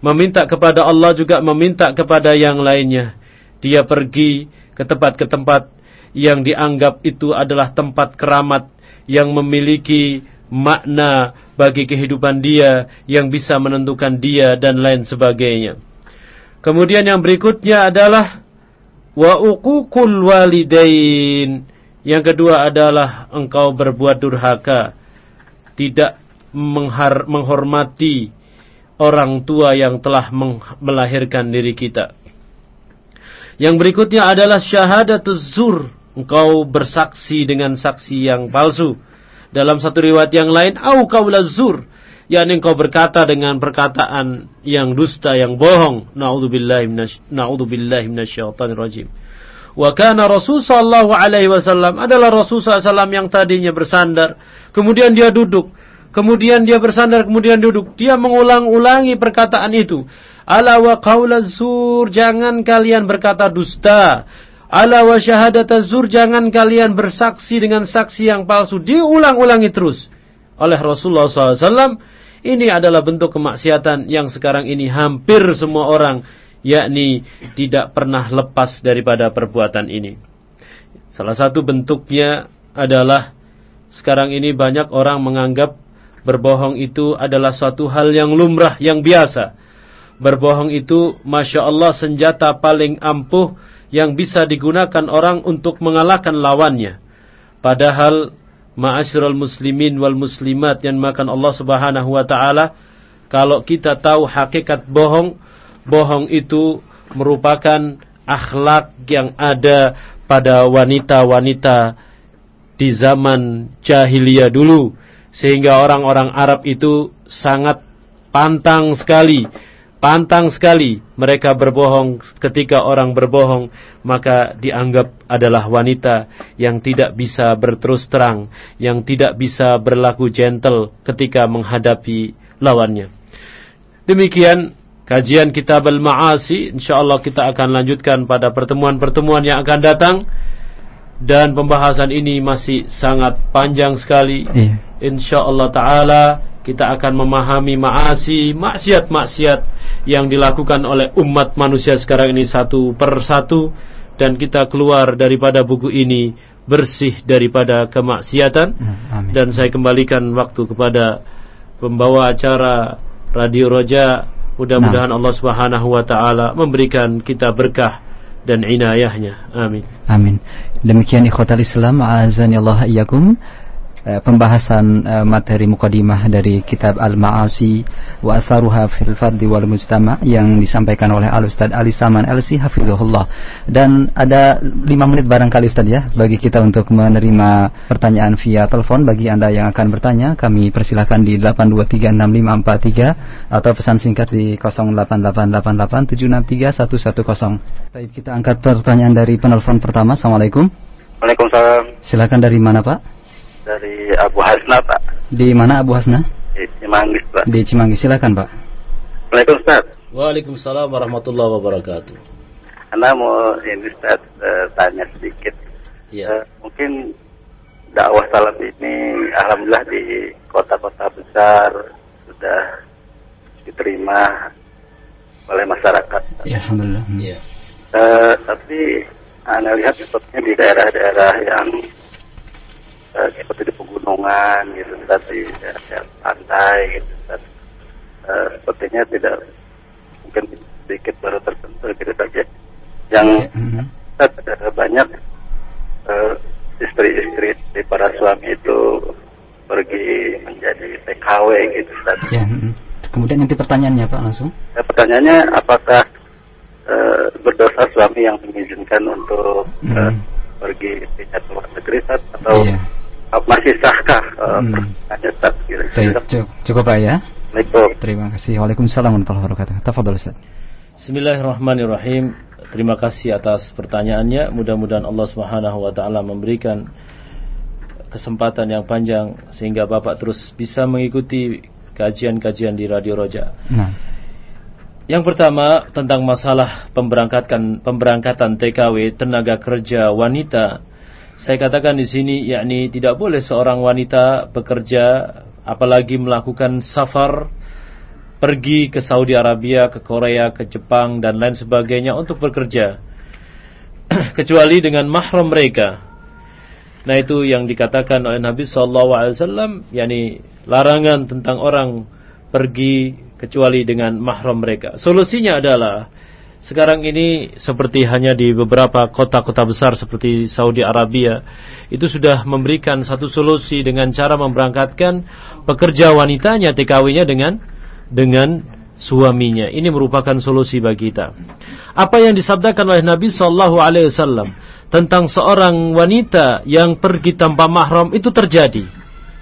Meminta kepada Allah juga meminta kepada yang lainnya. Dia pergi ke tempat ke tempat yang dianggap itu adalah tempat keramat yang memiliki makna bagi kehidupan dia yang bisa menentukan dia dan lain sebagainya. Kemudian yang berikutnya adalah wa uququl walidain. Yang kedua adalah engkau berbuat durhaka, tidak menghar menghormati orang tua yang telah melahirkan diri kita. Yang berikutnya adalah syahadatuz zur, engkau bersaksi dengan saksi yang palsu dalam satu riwayat yang lain, au kaula zur, yakni engkau berkata dengan perkataan yang dusta, yang bohong. Naudzubillahi minasyaitonir rajim. Wa kana Rasul sallallahu alaihi wasallam adalah Rasul sallallahu yang tadinya bersandar, kemudian dia duduk, kemudian dia bersandar, kemudian duduk. Dia mengulang-ulangi perkataan itu. Ala wa qaula zur, jangan kalian berkata dusta. Ala wa syahadat zur jangan kalian bersaksi dengan saksi yang palsu. Diulang-ulangi terus oleh Rasulullah SAW. Ini adalah bentuk kemaksiatan yang sekarang ini hampir semua orang yakni tidak pernah lepas daripada perbuatan ini. Salah satu bentuknya adalah sekarang ini banyak orang menganggap berbohong itu adalah suatu hal yang lumrah, yang biasa. Berbohong itu, Masya Allah, senjata paling ampuh yang bisa digunakan orang untuk mengalahkan lawannya. Padahal ma'asyiral muslimin wal muslimat yang makan Allah Subhanahu wa taala, kalau kita tahu hakikat bohong, bohong itu merupakan akhlak yang ada pada wanita-wanita di zaman jahiliyah dulu sehingga orang-orang Arab itu sangat pantang sekali Pantang sekali mereka berbohong ketika orang berbohong maka dianggap adalah wanita yang tidak bisa berterus terang, yang tidak bisa berlaku gentle ketika menghadapi lawannya. Demikian kajian kitab al-ma'asi insyaallah kita akan lanjutkan pada pertemuan-pertemuan yang akan datang dan pembahasan ini masih sangat panjang sekali. Iya. Insyaallah taala kita akan memahami maasi, maksiat-maksiat yang dilakukan oleh umat manusia sekarang ini satu per satu. Dan kita keluar daripada buku ini bersih daripada kemaksiatan. Hmm, Amin. dan saya kembalikan waktu kepada pembawa acara Radio Roja. Mudah-mudahan nah. Allah Subhanahu wa taala memberikan kita berkah dan inayahnya. Amin. Amin. Demikian ikhwatal Islam azani Allah iyyakum. Eh, pembahasan uh, materi mukadimah dari kitab Al-Ma'asi wa Atharuha fil Fardi wal Mujtama yang disampaikan oleh Al Ustaz Ali Saman LC Hafizahullah. Dan ada lima menit barangkali Ustaz ya bagi kita untuk menerima pertanyaan via telepon bagi Anda yang akan bertanya kami persilahkan di 8236543 atau pesan singkat di 088887631110. Baik, kita angkat pertanyaan dari penelpon pertama. Assalamualaikum. Waalaikumsalam. Silakan dari mana Pak? Dari Abu Hasna, Pak. Di mana Abu Hasna? Di Cimanggis, Pak. Di Cimanggis, silakan, Pak. Assalamualaikum, Ustaz. Waalaikumsalam warahmatullahi wabarakatuh. Anda mau ini Ustaz eh, tanya sedikit. Ya. Eh, mungkin dakwah salam ini alhamdulillah di kota-kota besar sudah diterima oleh masyarakat. Ya, alhamdulillah. Ya. Eh, tapi Anda lihat sepertinya di daerah-daerah yang eh, seperti di pegunungan gitu, Ustaz, di daerah pantai gitu, Ustaz. Eh, sepertinya tidak mungkin sedikit baru tertentu gitu saja. Yang Mhm. Ustaz, ada banyak eh, istri-istri di para suami itu pergi menjadi TKW gitu Ustaz. Ya, mhm. Kemudian nanti pertanyaannya Pak langsung. Nah, pertanyaannya apakah eh, berdosa suami yang mengizinkan untuk eh, Hmm. pergi ke luar negeri Ustaz atau Iya. Eh, masih sahkah eh, Hmm. Ustaz? Gitu. Baik, cu- cukup Pak ya. Terima kasih. Waalaikumsalam warahmatullahi wabarakatuh. Tafadhol Ustaz. Bismillahirrahmanirrahim. Terima kasih atas pertanyaannya. Mudah-mudahan Allah Subhanahu wa taala memberikan kesempatan yang panjang sehingga Bapak terus bisa mengikuti kajian-kajian di Radio Roja. Nah, Yang pertama tentang masalah pemberangkatan pemberangkatan TKW tenaga kerja wanita. Saya katakan di sini yakni tidak boleh seorang wanita bekerja apalagi melakukan safar pergi ke Saudi Arabia, ke Korea, ke Jepang dan lain sebagainya untuk bekerja [CLEARS THROAT] kecuali dengan mahram mereka. Nah itu yang dikatakan oleh Nabi sallallahu alaihi wasallam yakni larangan tentang orang pergi kecuali dengan mahram mereka. Solusinya adalah sekarang ini seperti hanya di beberapa kota-kota besar seperti Saudi Arabia itu sudah memberikan satu solusi dengan cara memberangkatkan pekerja wanitanya TKW-nya dengan dengan suaminya. Ini merupakan solusi bagi kita. Apa yang disabdakan oleh Nabi sallallahu alaihi wasallam tentang seorang wanita yang pergi tanpa mahram itu terjadi.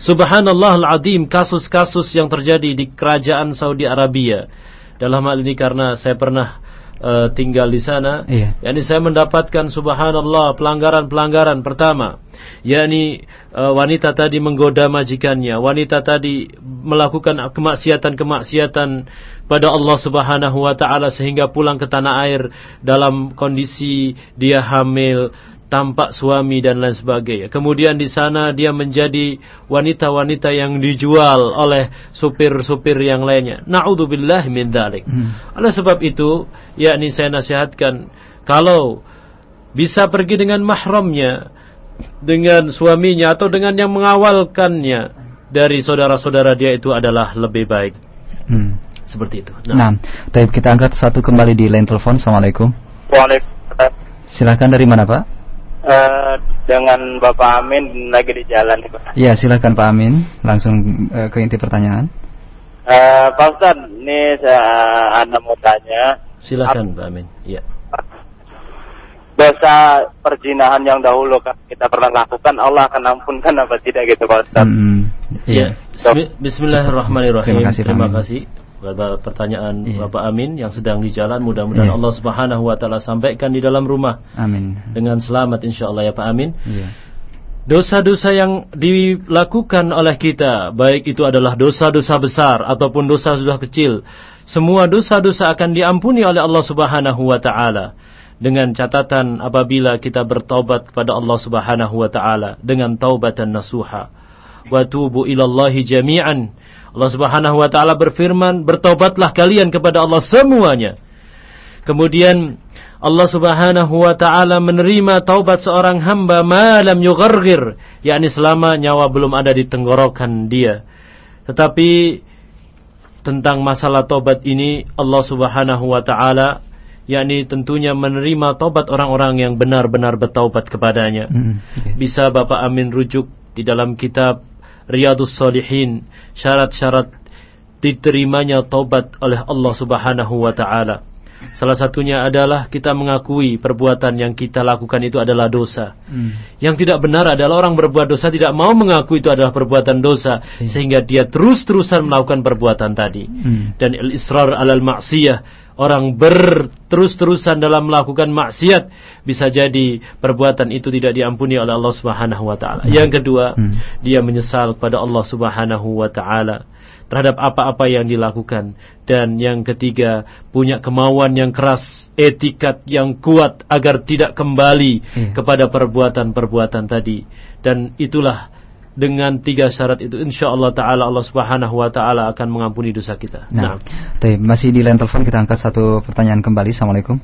Subhanallah al-azim kasus-kasus yang terjadi di kerajaan Saudi Arabia. Dalam hal ini karena saya pernah eh, tinggal di sana, Iya. yakni saya mendapatkan subhanallah pelanggaran-pelanggaran pertama, yakni eh, wanita tadi menggoda majikannya, wanita tadi melakukan kemaksiatan-kemaksiatan pada Allah Subhanahu wa taala sehingga pulang ke tanah air dalam kondisi dia hamil, tampak suami dan lain sebagainya. Kemudian di sana dia menjadi wanita-wanita yang dijual oleh supir-supir yang lainnya. Nauzubillah min dzalik. Hmm. Oleh sebab itu, yakni saya nasihatkan kalau bisa pergi dengan mahramnya, dengan suaminya atau dengan yang mengawalkannya dari saudara-saudara dia itu adalah lebih baik. Hmm. Seperti itu. Nah, tapi kita angkat satu kembali di line telepon. Assalamualaikum. Waalaikumsalam. Silakan dari mana Pak? Eh, dengan Bapak Amin lagi di jalan nih Pak. Ya, silakan Pak Amin. Langsung eh, ke inti pertanyaan. Eh, Pak Ustadz, ini saya Anda mau tanya Silakan Pak Amin. Ya. dosa perzinahan yang dahulu kan kita pernah lakukan Allah akan ampunkan apa tidak gitu Pak Ustadz. Hmm. Ya. Iya. Bismi- Bismillahirrahmanirrahim. Terima kasih, Pak Terima Amin. kasih pertanyaan Iya. Bapak Amin yang sedang di jalan. Mudah-mudahan Iya. Allah Subhanahu wa taala sampaikan di dalam rumah Amin. dengan selamat insyaallah ya Pak Amin. Iya. Dosa-dosa yang dilakukan oleh kita, baik itu adalah dosa-dosa besar ataupun dosa-dosa kecil, semua dosa-dosa akan diampuni oleh Allah Subhanahu wa taala dengan catatan apabila kita bertaubat kepada Allah Subhanahu wa taala dengan taubatan nasuha. Wa tubu ilallahi jami'an. Allah Subhanahu wa taala berfirman, "Bertaubatlah kalian kepada Allah semuanya." Kemudian Allah Subhanahu wa taala menerima taubat seorang hamba malam yughargir, yakni selama nyawa belum ada di tenggorokan dia. Tetapi tentang masalah taubat ini Allah Subhanahu wa taala yakni tentunya menerima taubat orang-orang yang benar-benar bertaubat kepadanya. Hmm. Oke. Bisa Bapak Amin rujuk di dalam kitab Riyadus Salihin syarat-syarat diterimanya taubat oleh Allah Subhanahu wa taala. Salah satunya adalah kita mengakui perbuatan yang kita lakukan itu adalah dosa. Hmm. Yang tidak benar adalah orang berbuat dosa tidak mau mengakui itu adalah perbuatan dosa Iya. sehingga dia terus-terusan melakukan perbuatan tadi. Hmm. Dan al-israr alal maksiyah orang berterus-terusan dalam melakukan maksiat bisa jadi perbuatan itu tidak diampuni oleh Allah Subhanahu wa taala. Yang kedua, Hmm. dia menyesal kepada Allah Subhanahu wa taala. terhadap apa-apa yang dilakukan dan yang ketiga punya kemauan yang keras etikat yang kuat agar tidak kembali Iya. kepada perbuatan-perbuatan tadi dan itulah dengan tiga syarat itu insya Allah taala Allah Subhanahu wa taala akan mengampuni dosa kita. Nah, Baik, masih di line telepon kita angkat satu pertanyaan kembali. Assalamualaikum.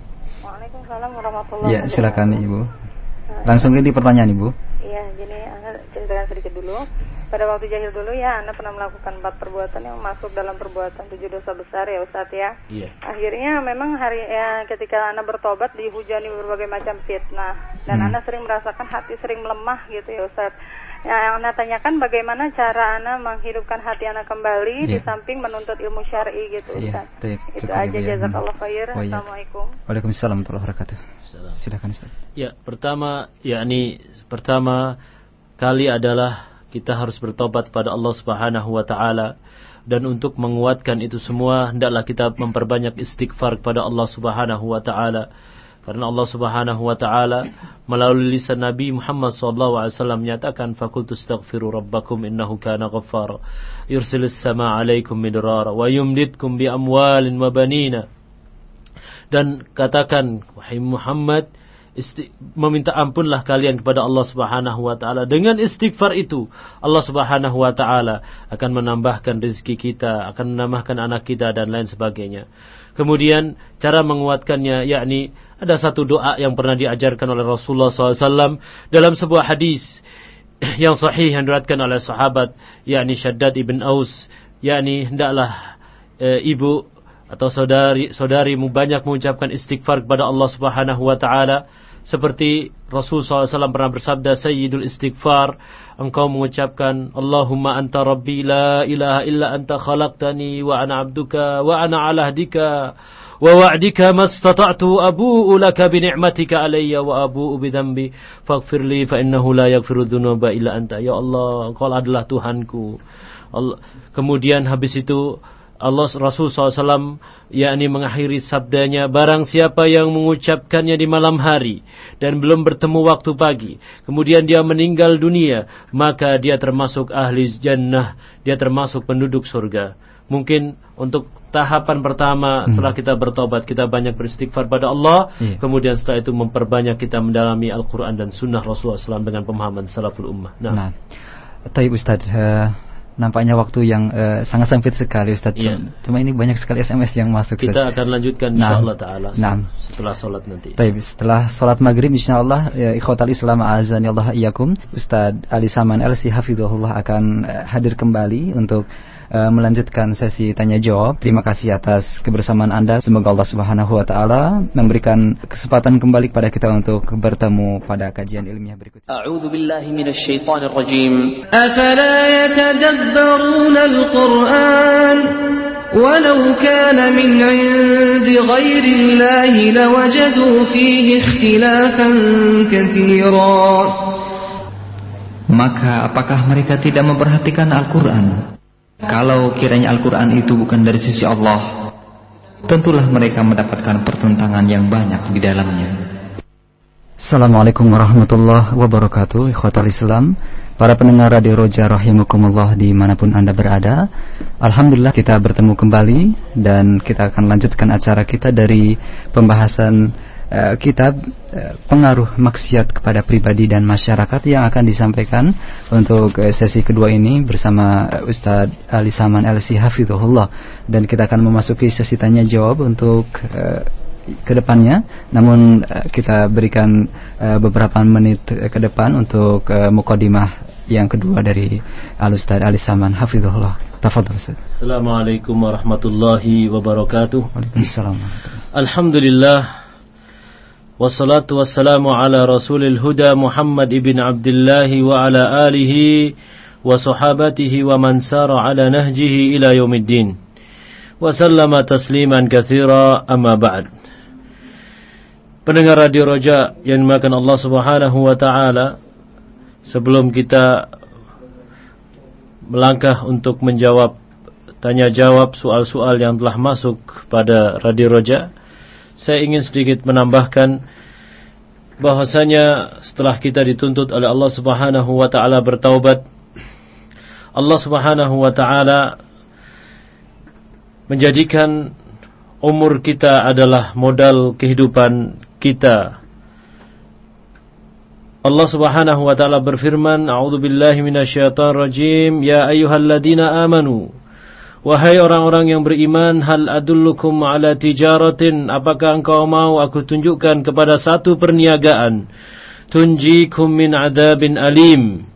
Waalaikumsalam warahmatullahi Ya, silakan Ibu. Langsung ini pertanyaan Ibu. Iya, jadi Anda ceritakan sedikit dulu. Pada waktu jahil dulu ya, Anda pernah melakukan empat perbuatan yang masuk dalam perbuatan tujuh dosa besar ya Ustadz ya. Iya. Akhirnya memang hari ya, ketika Anda bertobat dihujani berbagai macam fitnah dan Hmm. Anda sering merasakan hati sering melemah gitu ya Ustadz. Ya, yang Anda tanyakan bagaimana cara Anda menghidupkan hati Anda kembali di Iya. samping menuntut ilmu syar'i gitu Iya, Ustadz. baik. Itu aja ya. jazakallah khair. Oh, iya. Assalamualaikum. Waalaikumsalam warahmatullahi wabarakatuh. Silakan Ustaz. Ya, pertama yakni pertama kali adalah kita harus bertobat pada Allah Subhanahu wa taala dan untuk menguatkan itu semua hendaklah kita memperbanyak istighfar kepada Allah Subhanahu wa taala karena Allah Subhanahu wa taala melalui lisan Nabi Muhammad sallallahu alaihi wasallam menyatakan fakultu astaghfiru rabbakum innahu kana ghaffara yursilis sama alaikum midrara wa yumditkum bi amwalin wa banina. Dan katakan wahai Muhammad isti- meminta ampunlah kalian kepada Allah Subhanahu wa taala. Dengan istighfar itu Allah Subhanahu wa taala akan menambahkan rezeki kita akan menambahkan anak kita dan lain sebagainya. Kemudian cara menguatkannya yakni ada satu doa yang pernah diajarkan oleh Rasulullah SAW dalam sebuah hadis [CLEARS THROAT] yang sahih yang diriwayatkan oleh sahabat yakni Syaddad ibn Aus yakni hendaklah e, ibu atau saudari saudarimu banyak mengucapkan istighfar kepada Allah Subhanahu wa taala. Seperti Rasul SAW pernah bersabda Sayyidul istighfar engkau mengucapkan Allahumma anta rabbi la ilaha illa anta khalaqtani wa ana abduka wa ana ala laka bi ni'matika alayya wa abu'u bi dhanbi. Faghfir li fa innahu la yaghfiru dhunuba illa anta. Ya Allah engkau adalah Tuhanku. Allah. kemudian habis itu Allah Rasul SAW yakni mengakhiri sabdanya barang siapa yang mengucapkannya di malam hari dan belum bertemu waktu pagi kemudian dia meninggal dunia maka dia termasuk ahli jannah dia termasuk penduduk surga mungkin untuk tahapan pertama setelah kita bertobat kita banyak beristighfar pada Allah Iya. kemudian setelah itu memperbanyak kita mendalami Al-Quran dan Sunnah Rasulullah SAW dengan pemahaman salaful ummah nah, Nah, Taib Ustaz, eh, nampaknya waktu yang eh, sangat sempit sekali Ustaz. Iya. Cuma ini banyak sekali SMS yang masuk Ustaz. kita akan lanjutkan Nah. insyaallah taala Nah. setelah sholat nanti Taib, setelah sholat maghrib insyaallah ya, ikhwatal Islam azan Allah iyakum Ustaz Ali Saman LC Hafidhullah akan eh, hadir kembali untuk eh, melanjutkan sesi tanya jawab. Terima kasih atas kebersamaan Anda. Semoga Allah Subhanahu wa taala memberikan kesempatan kembali kepada kita untuk bertemu pada kajian ilmiah berikutnya. أعوذ بالله من الشيطان الرجيم أفلا يتدبرون القرآن ولو كان من عند غير الله لوجدوا فيه اختلافا كثيرا Maka apakah mereka tidak memperhatikan Al-Quran? kalau kiranya Al-Quran itu bukan dari sisi Allah, tentulah mereka mendapatkan pertentangan yang banyak di dalamnya. Assalamualaikum warahmatullahi wabarakatuh Ikhwatal Islam Para pendengar Radio Roja Rahimukumullah di mana pun anda berada Alhamdulillah kita bertemu kembali Dan kita akan lanjutkan acara kita dari pembahasan eh, kitab eh, Pengaruh maksiat kepada pribadi dan masyarakat Yang akan disampaikan untuk eh, sesi kedua ini Bersama Ustadz Ali Saman LC Hafidhullah. Dan kita akan memasuki sesi tanya jawab untuk eh, ke depannya. Namun eh, kita berikan eh, beberapa menit ke depan untuk eh, mukadimah yang kedua dari Al Ustaz Ali Saman Hafizullah tafadhol Ustaz Assalamualaikum warahmatullahi wabarakatuh. Waalaikumsalam Alhamdulillah Ala rasulil huda Muhammad ibn Abdullah wa ala alihi wa sahabatihi wa man sara ala nahjihi ila yaumiddin wa sallama tasliman katsira amma ba'd. Pendengar Radio Roja yang dimakan Allah Subhanahu wa taala sebelum kita melangkah untuk menjawab tanya jawab soal-soal yang telah masuk pada Radio Roja saya ingin sedikit menambahkan bahwasanya setelah kita dituntut oleh Allah Subhanahu wa taala bertaubat Allah Subhanahu wa taala menjadikan umur kita adalah modal kehidupan kita. Allah Subhanahu wa taala berfirman, "A'udzu billahi minasyaitonir rajim. Ya ayyuhalladzina amanu" Wahai orang-orang yang beriman, hal adullukum ala tijaratin, apakah engkau mau aku tunjukkan kepada satu perniagaan, tunjikum min adabin alim,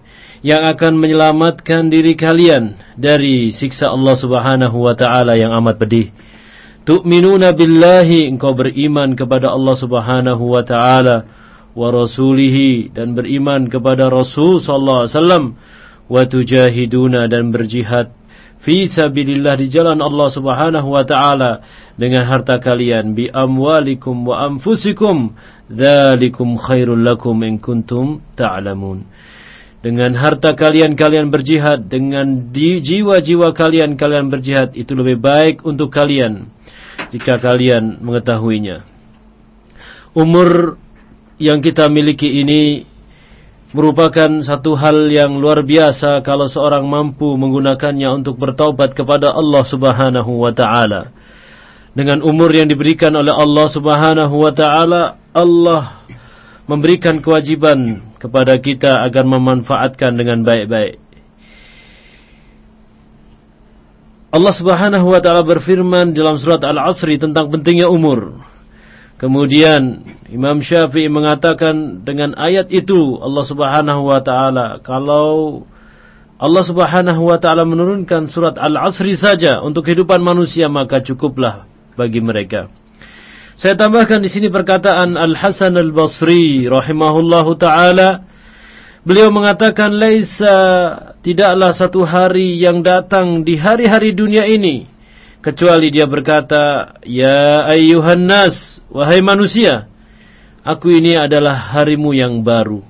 yang akan menyelamatkan diri kalian dari siksa Allah Subhanahu wa taala yang amat pedih. Tu'minuna billahi, engkau beriman kepada Allah Subhanahu wa taala wa rasulihi dan beriman kepada Rasul sallallahu alaihi wasallam. Wa tujahiduna dan berjihad fi sabilillah di jalan Allah Subhanahu wa taala dengan harta kalian. Bi amwalikum wa anfusikum dzalikum khairul lakum in kuntum ta'lamun. Dengan harta kalian kalian berjihad. Dengan jiwa-jiwa kalian kalian berjihad. Itu lebih baik untuk kalian jika kalian mengetahuinya. Umur yang kita miliki ini merupakan satu hal yang luar biasa kalau seorang mampu menggunakannya untuk bertaubat kepada Allah Subhanahu wa taala. Dengan umur yang diberikan oleh Allah Subhanahu wa taala, Allah memberikan kewajiban kepada kita agar memanfaatkan dengan baik-baik. Allah Subhanahu wa taala berfirman dalam surat Al-Asr tentang pentingnya umur. Kemudian Imam Syafi'i mengatakan dengan ayat itu Allah Subhanahu wa taala kalau Allah Subhanahu wa taala menurunkan surat Al-Asri saja untuk kehidupan manusia maka cukuplah bagi mereka. Saya tambahkan di sini perkataan Al Hasan Al Basri rahimahullahu taala beliau mengatakan laisa tidaklah satu hari yang datang di hari-hari dunia ini kecuali dia berkata, "Ya ayyuhan nas, wahai manusia, aku ini adalah harimu yang baru.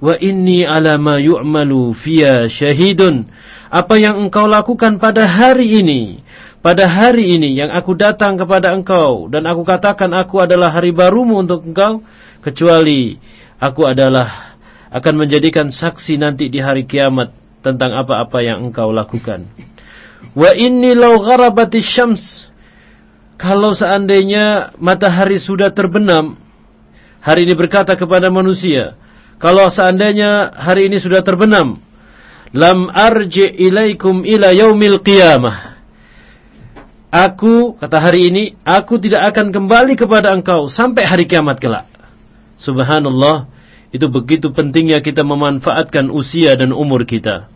Wa inni ala ma yu'malu fiya syahidun." Apa yang engkau lakukan pada hari ini, pada hari ini yang aku datang kepada engkau dan aku katakan aku adalah hari barumu untuk engkau, kecuali aku adalah akan menjadikan saksi nanti di hari kiamat tentang apa-apa yang engkau lakukan. Wa inni law gharabati syams. Kalau seandainya matahari sudah terbenam, hari ini berkata kepada manusia, kalau seandainya hari ini sudah terbenam, lam arji ilaikum ila yaumil qiyamah. Aku, kata hari ini, aku tidak akan kembali kepada engkau sampai hari kiamat kelak. Subhanallah, itu begitu pentingnya kita memanfaatkan usia dan umur kita.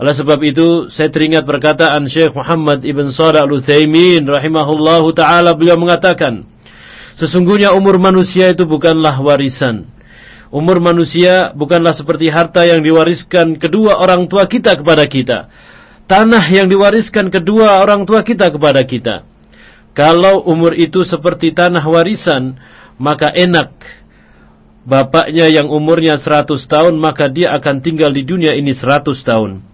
Oleh sebab itu, saya teringat perkataan Syekh Muhammad Ibn Salih Al-Uthaymin rahimahullahu ta'ala beliau mengatakan, Sesungguhnya umur manusia itu bukanlah warisan. Umur manusia bukanlah seperti harta yang diwariskan kedua orang tua kita kepada kita. Tanah yang diwariskan kedua orang tua kita kepada kita. Kalau umur itu seperti tanah warisan, maka enak. Bapaknya yang umurnya 100 tahun, maka dia akan tinggal di dunia ini 100 tahun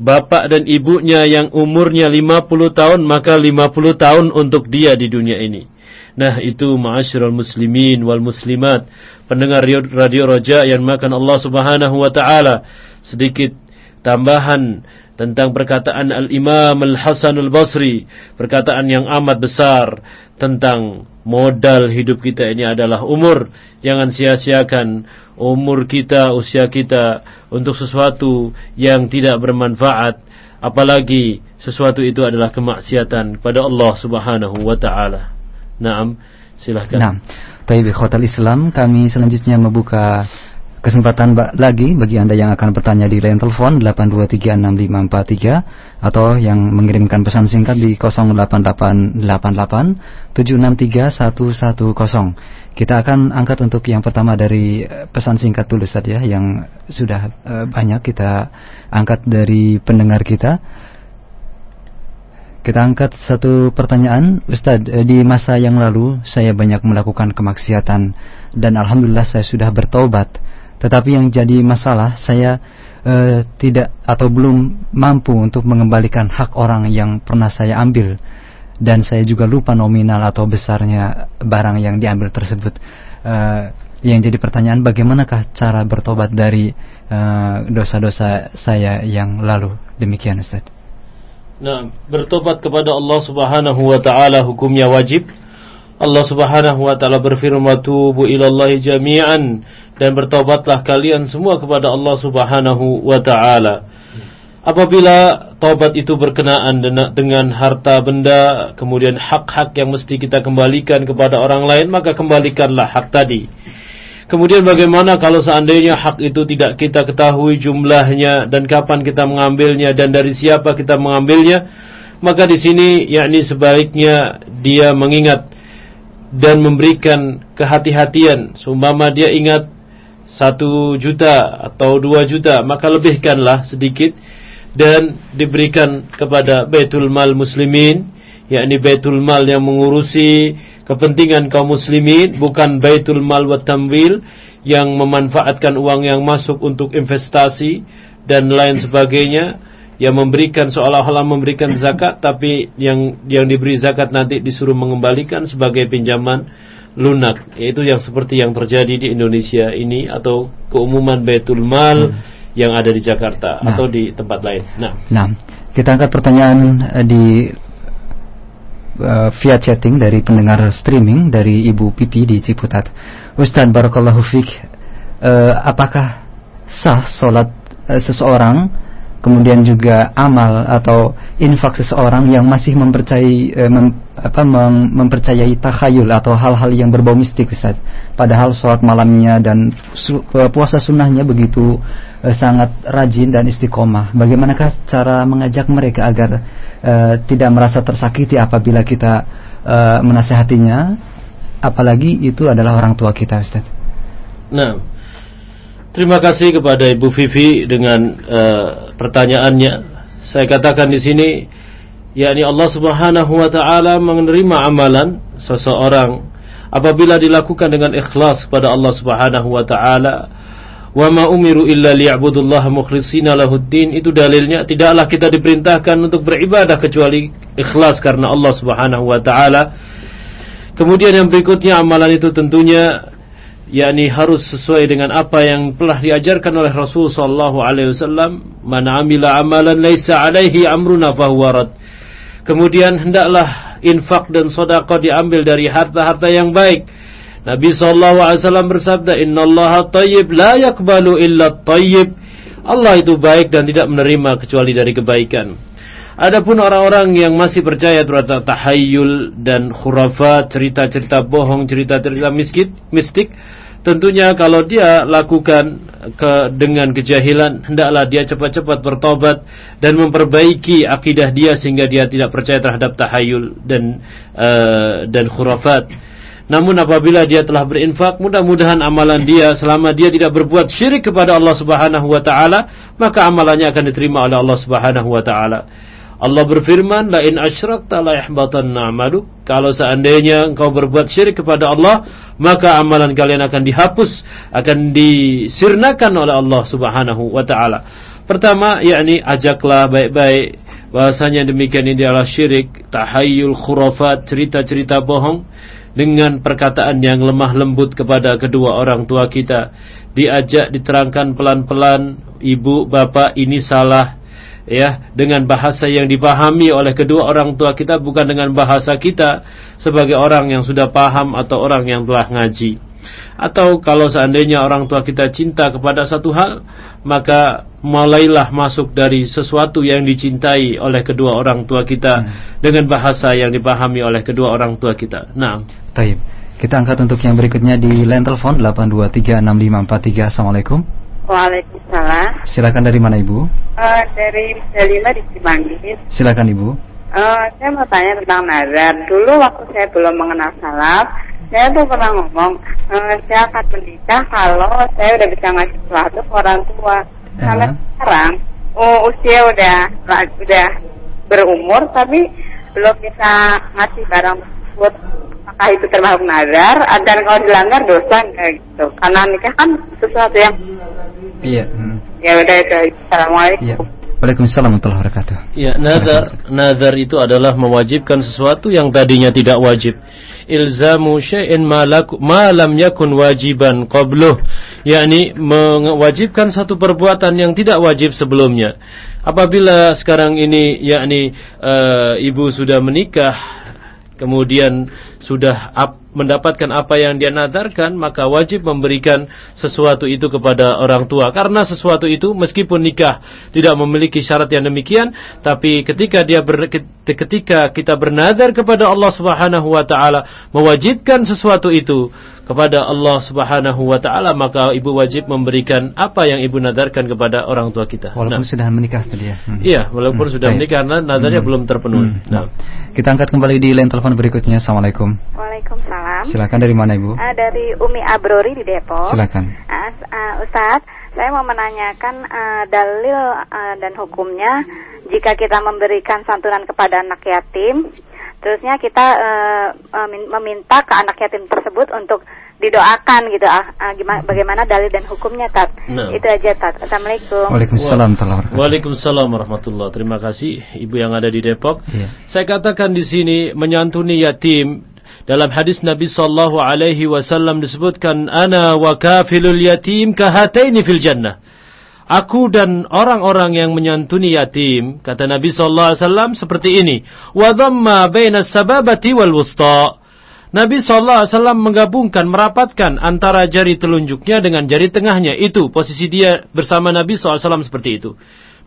bapak dan ibunya yang umurnya 50 tahun maka 50 tahun untuk dia di dunia ini. Nah itu ma'asyiral muslimin wal muslimat pendengar radio Roja yang makan Allah Subhanahu wa taala sedikit tambahan tentang perkataan Al-Imam Al-Hasan Al-Basri perkataan yang amat besar tentang modal hidup kita ini adalah umur jangan sia-siakan umur kita, usia kita untuk sesuatu yang tidak bermanfaat, apalagi sesuatu itu adalah kemaksiatan kepada Allah Subhanahu wa taala. Naam, silahkan. Naam. Khotal Islam, kami selanjutnya membuka kesempatan lagi bagi Anda yang akan bertanya di line telepon 8236543 atau yang mengirimkan pesan singkat di 08888 kita akan angkat untuk yang pertama dari eh, pesan singkat tulis tadi ya yang sudah uh, banyak kita angkat dari pendengar kita. Kita angkat satu pertanyaan, Ustadz. Eh, di masa yang lalu saya banyak melakukan kemaksiatan dan alhamdulillah saya sudah bertobat. Tetapi yang jadi masalah saya uh, tidak atau belum mampu untuk mengembalikan hak orang yang pernah saya ambil dan saya juga lupa nominal atau besarnya barang yang diambil tersebut. Uh, yang jadi pertanyaan bagaimanakah cara bertobat dari eh, dosa-dosa uh, saya yang lalu? Demikian Ustaz. Nah, bertobat kepada Allah Subhanahu wa taala hukumnya wajib. Allah Subhanahu wa taala berfirman, "Tubu ilallahi jami'an" dan bertobatlah kalian semua kepada Allah Subhanahu wa taala. Apabila taubat itu berkenaan dengan harta benda, kemudian hak-hak yang mesti kita kembalikan kepada orang lain, maka kembalikanlah hak tadi. Kemudian bagaimana kalau seandainya hak itu tidak kita ketahui jumlahnya dan kapan kita mengambilnya dan dari siapa kita mengambilnya, maka di sini yakni sebaiknya dia mengingat dan memberikan kehati-hatian. Sumpama dia ingat satu juta atau dua juta, maka lebihkanlah sedikit dan diberikan kepada Baitul Mal Muslimin, yakni Baitul Mal yang mengurusi kepentingan kaum muslimin bukan baitul mal wa tamwil yang memanfaatkan uang yang masuk untuk investasi dan lain sebagainya yang memberikan seolah-olah memberikan zakat tapi yang yang diberi zakat nanti disuruh mengembalikan sebagai pinjaman lunak yaitu yang seperti yang terjadi di Indonesia ini atau keumuman baitul mal hmm. yang ada di Jakarta nah. atau di tempat lain. Nah, nah kita angkat pertanyaan eh, di uh, via chatting dari pendengar streaming dari Ibu Pipi di Ciputat. Ustaz Barakallahu Fik, uh, apakah sah solat uh, seseorang kemudian juga amal atau infak seseorang yang masih mempercayai uh, mem, apa, mem, mempercayai takhayul atau hal-hal yang berbau mistik Ustaz. Padahal sholat malamnya dan su, uh, puasa sunnahnya begitu uh, sangat rajin dan istiqomah. Bagaimanakah cara mengajak mereka agar uh, tidak merasa tersakiti apabila kita uh, menasehatinya, apalagi itu adalah orang tua kita, Ustaz. Nah, terima kasih kepada Ibu Vivi dengan uh, pertanyaannya. Saya katakan di sini, yakni Allah Subhanahu wa taala menerima amalan seseorang apabila dilakukan dengan ikhlas kepada Allah Subhanahu wa taala wa ma umiru illa liya'budullaha mukhlishina lahuddin itu dalilnya tidaklah kita diperintahkan untuk beribadah kecuali ikhlas karena Allah Subhanahu wa taala. Kemudian yang berikutnya amalan itu tentunya yakni harus sesuai dengan apa yang telah diajarkan oleh Rasul sallallahu alaihi wasallam, "Man 'amila amalan laisa 'alaihi amruna fahuwa rad." Kemudian hendaklah infak dan sedekah diambil dari harta-harta yang baik Nabi SAW bersabda, Inna Allah tayyib la yakbalu illa tayyib. Allah itu baik dan tidak menerima kecuali dari kebaikan. Adapun orang-orang yang masih percaya terhadap tahayul dan khurafat, cerita-cerita bohong, cerita-cerita mistik, tentunya kalau dia lakukan ke, dengan kejahilan, hendaklah dia cepat-cepat bertobat dan memperbaiki akidah dia sehingga dia tidak percaya terhadap tahayul dan uh, dan khurafat. Namun apabila dia telah berinfak, mudah-mudahan amalan dia selama dia tidak berbuat syirik kepada Allah Subhanahu wa taala, maka amalannya akan diterima oleh Allah Subhanahu wa taala. Allah berfirman, "La in asyrakta la yahbatanna 'amaluk." Kalau seandainya engkau berbuat syirik kepada Allah, maka amalan kalian akan dihapus, akan disirnakan oleh Allah Subhanahu wa taala. Pertama, yakni ajaklah baik-baik bahasanya demikian ini adalah syirik, tahayyul khurafat, cerita-cerita bohong dengan perkataan yang lemah lembut kepada kedua orang tua kita diajak diterangkan pelan-pelan ibu bapak ini salah ya dengan bahasa yang dipahami oleh kedua orang tua kita bukan dengan bahasa kita sebagai orang yang sudah paham atau orang yang telah ngaji atau kalau seandainya orang tua kita cinta kepada satu hal maka mulailah masuk dari sesuatu yang dicintai oleh kedua orang tua kita hmm. dengan bahasa yang dipahami oleh kedua orang tua kita. Nah, Taib. Kita angkat untuk yang berikutnya di line telepon 8236543. Assalamualaikum. Waalaikumsalam. Silakan dari mana Ibu? Uh, dari Dalima di Cimanggis. Silakan Ibu. Uh, saya mau tanya tentang nazar. Dulu waktu saya belum mengenal salaf, saya tuh pernah ngomong, uh, saya akan menikah kalau saya udah bisa ngasih sesuatu ke orang tua. Uh sekarang, uh, usia udah udah berumur, tapi belum bisa ngasih barang tersebut apakah itu termasuk nazar dan kalau dilanggar dosa kayak gitu karena nikah kan sesuatu yang iya hmm. ya udah itu assalamualaikum ya. Waalaikumsalam warahmatullahi wabarakatuh. Ya, nazar nazar itu adalah mewajibkan sesuatu yang tadinya tidak wajib. Ilzamu syai'in ma lam yakun wajiban qabluh, yakni mewajibkan satu perbuatan yang tidak wajib sebelumnya. Apabila sekarang ini yakni uh, ibu sudah menikah kemudian sudah ap, mendapatkan apa yang dia nadarkan maka wajib memberikan sesuatu itu kepada orang tua karena sesuatu itu meskipun nikah tidak memiliki syarat yang demikian tapi ketika dia ber, ketika kita bernadar kepada Allah Subhanahu wa taala mewajibkan sesuatu itu kepada Allah Subhanahu wa taala maka ibu wajib memberikan apa yang ibu nadarkan kepada orang tua kita. Walaupun nah. sudah menikah tadi ya. Hmm. Iya, walaupun hmm. sudah menikah karena nadarnya hmm. belum terpenuhi. Hmm. Nah. Kita angkat kembali di line telepon berikutnya. Assalamualaikum. Waalaikumsalam. Silakan dari mana Ibu? Uh, dari Umi Abrori di Depok. Silakan. Uh, uh, Ustaz, saya mau menanyakan uh, dalil uh, dan hukumnya jika kita memberikan santunan kepada anak yatim Terusnya kita uh, meminta ke anak yatim tersebut untuk didoakan gitu ah, ah gimana bagaimana dalil dan hukumnya tat nah. itu aja tat assalamualaikum waalaikumsalam waalaikumsalam warahmatullah terima kasih ibu yang ada di Depok yeah. saya katakan di sini menyantuni yatim dalam hadis Nabi sallallahu alaihi wasallam disebutkan ana wa kafilul yatim kahataini fil jannah Aku dan orang-orang yang menyantuni yatim, kata Nabi sallallahu alaihi wasallam seperti ini. Wa dhamma baina sababati wal wusta. Nabi sallallahu alaihi wasallam menggabungkan, merapatkan antara jari telunjuknya dengan jari tengahnya. Itu posisi dia bersama Nabi sallallahu alaihi wasallam seperti itu.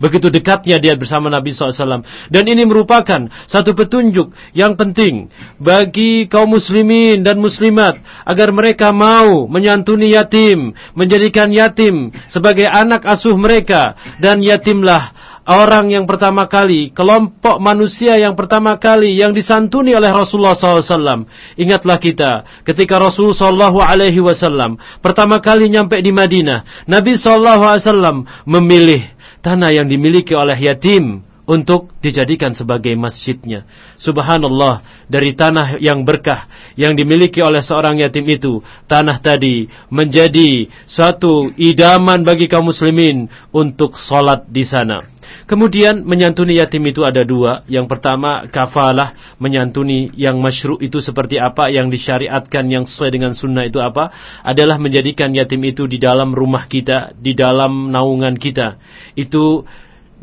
Begitu dekatnya dia bersama Nabi SAW. Dan ini merupakan satu petunjuk yang penting bagi kaum muslimin dan muslimat. Agar mereka mau menyantuni yatim. Menjadikan yatim sebagai anak asuh mereka. Dan yatimlah orang yang pertama kali, kelompok manusia yang pertama kali yang disantuni oleh Rasulullah SAW. Ingatlah kita, ketika Rasulullah SAW pertama kali nyampe di Madinah, Nabi SAW memilih tanah yang dimiliki oleh yatim untuk dijadikan sebagai masjidnya. Subhanallah, dari tanah yang berkah yang dimiliki oleh seorang yatim itu, tanah tadi menjadi suatu idaman bagi kaum muslimin untuk sholat di sana. Kemudian menyantuni yatim itu ada dua. Yang pertama kafalah menyantuni yang masyru' itu seperti apa, yang disyariatkan yang sesuai dengan sunnah itu apa, adalah menjadikan yatim itu di dalam rumah kita, di dalam naungan kita. Itu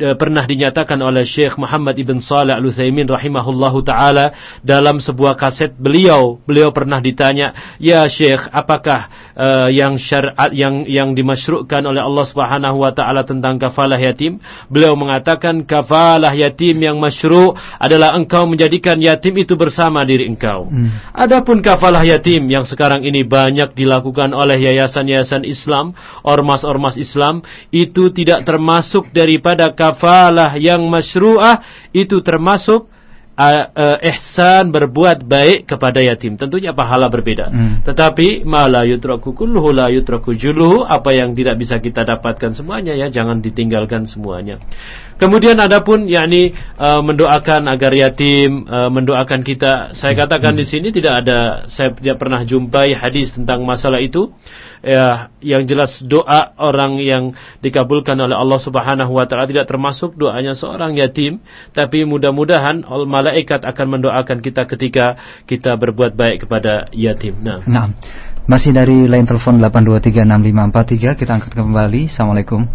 Eh, pernah dinyatakan oleh Syekh Muhammad Ibn Salih Al-Utsaimin rahimahullahu taala dalam sebuah kaset beliau beliau pernah ditanya ya Syekh apakah uh, yang syariat yang yang dimasyru'kan oleh Allah Subhanahu wa taala tentang kafalah yatim beliau mengatakan kafalah yatim yang masyru' adalah engkau menjadikan yatim itu bersama diri engkau hmm. adapun kafalah yatim yang sekarang ini banyak dilakukan oleh yayasan-yayasan Islam ormas-ormas Islam itu tidak termasuk daripada kafalah yang masyru'ah itu termasuk ihsan berbuat baik kepada yatim. Tentunya pahala berbeda. Hmm. Tetapi mala yutraku kulluhu la yutraku juluhu apa yang tidak bisa kita dapatkan semuanya ya jangan ditinggalkan semuanya. Kemudian adapun yakni uh, mendoakan agar yatim, uh, mendoakan kita. Saya katakan hmm. di sini tidak ada saya tidak pernah jumpai hadis tentang masalah itu ya yang jelas doa orang yang dikabulkan oleh Allah Subhanahu wa taala tidak termasuk doanya seorang yatim tapi mudah-mudahan malaikat akan mendoakan kita ketika kita berbuat baik kepada yatim. Nah. nah. Masih dari line telepon 8236543 kita angkat kembali. Assalamualaikum.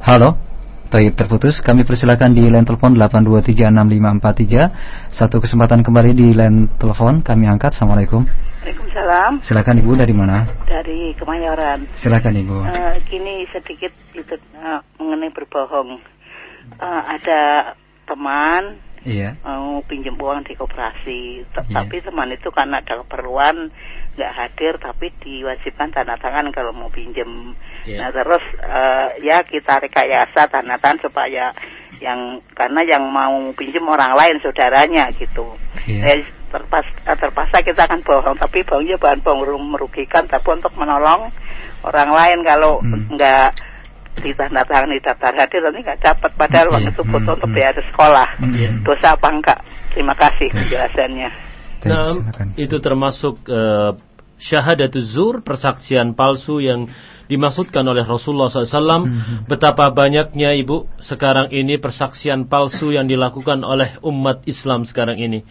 Halo. Taib terputus. Kami persilakan di line telepon 8236543. Satu kesempatan kembali di line telepon kami angkat. Assalamualaikum. Waalaikumsalam. Silakan Ibu dari mana? Dari Kemayoran. Silakan Ibu. Uh, gini sedikit itu uh, mengenai berbohong. Uh, ada teman Iya. Mau pinjam uang di koperasi, T iya. tapi teman itu karena ada keperluan nggak hadir, tapi diwajibkan tanda tangan kalau mau pinjam. Iya. Nah terus uh, ya kita rekayasa tanda tangan supaya yang karena yang mau pinjam orang lain saudaranya gitu. Iya. Eh, terpas, eh, terpaksa kita akan bohong tapi bohongnya bukan bohong merugikan tapi untuk menolong orang lain kalau hmm. nggak ditandatangani daftar hadir nanti nggak dapat padahal uang itu butuh hmm. untuk hmm. biaya sekolah hmm. dosa apa enggak terima kasih penjelasannya nah, itu termasuk uh, syahadatuz zur, persaksian palsu yang dimaksudkan oleh Rasulullah SAW. Hmm. Betapa banyaknya ibu sekarang ini persaksian palsu yang dilakukan oleh umat Islam sekarang ini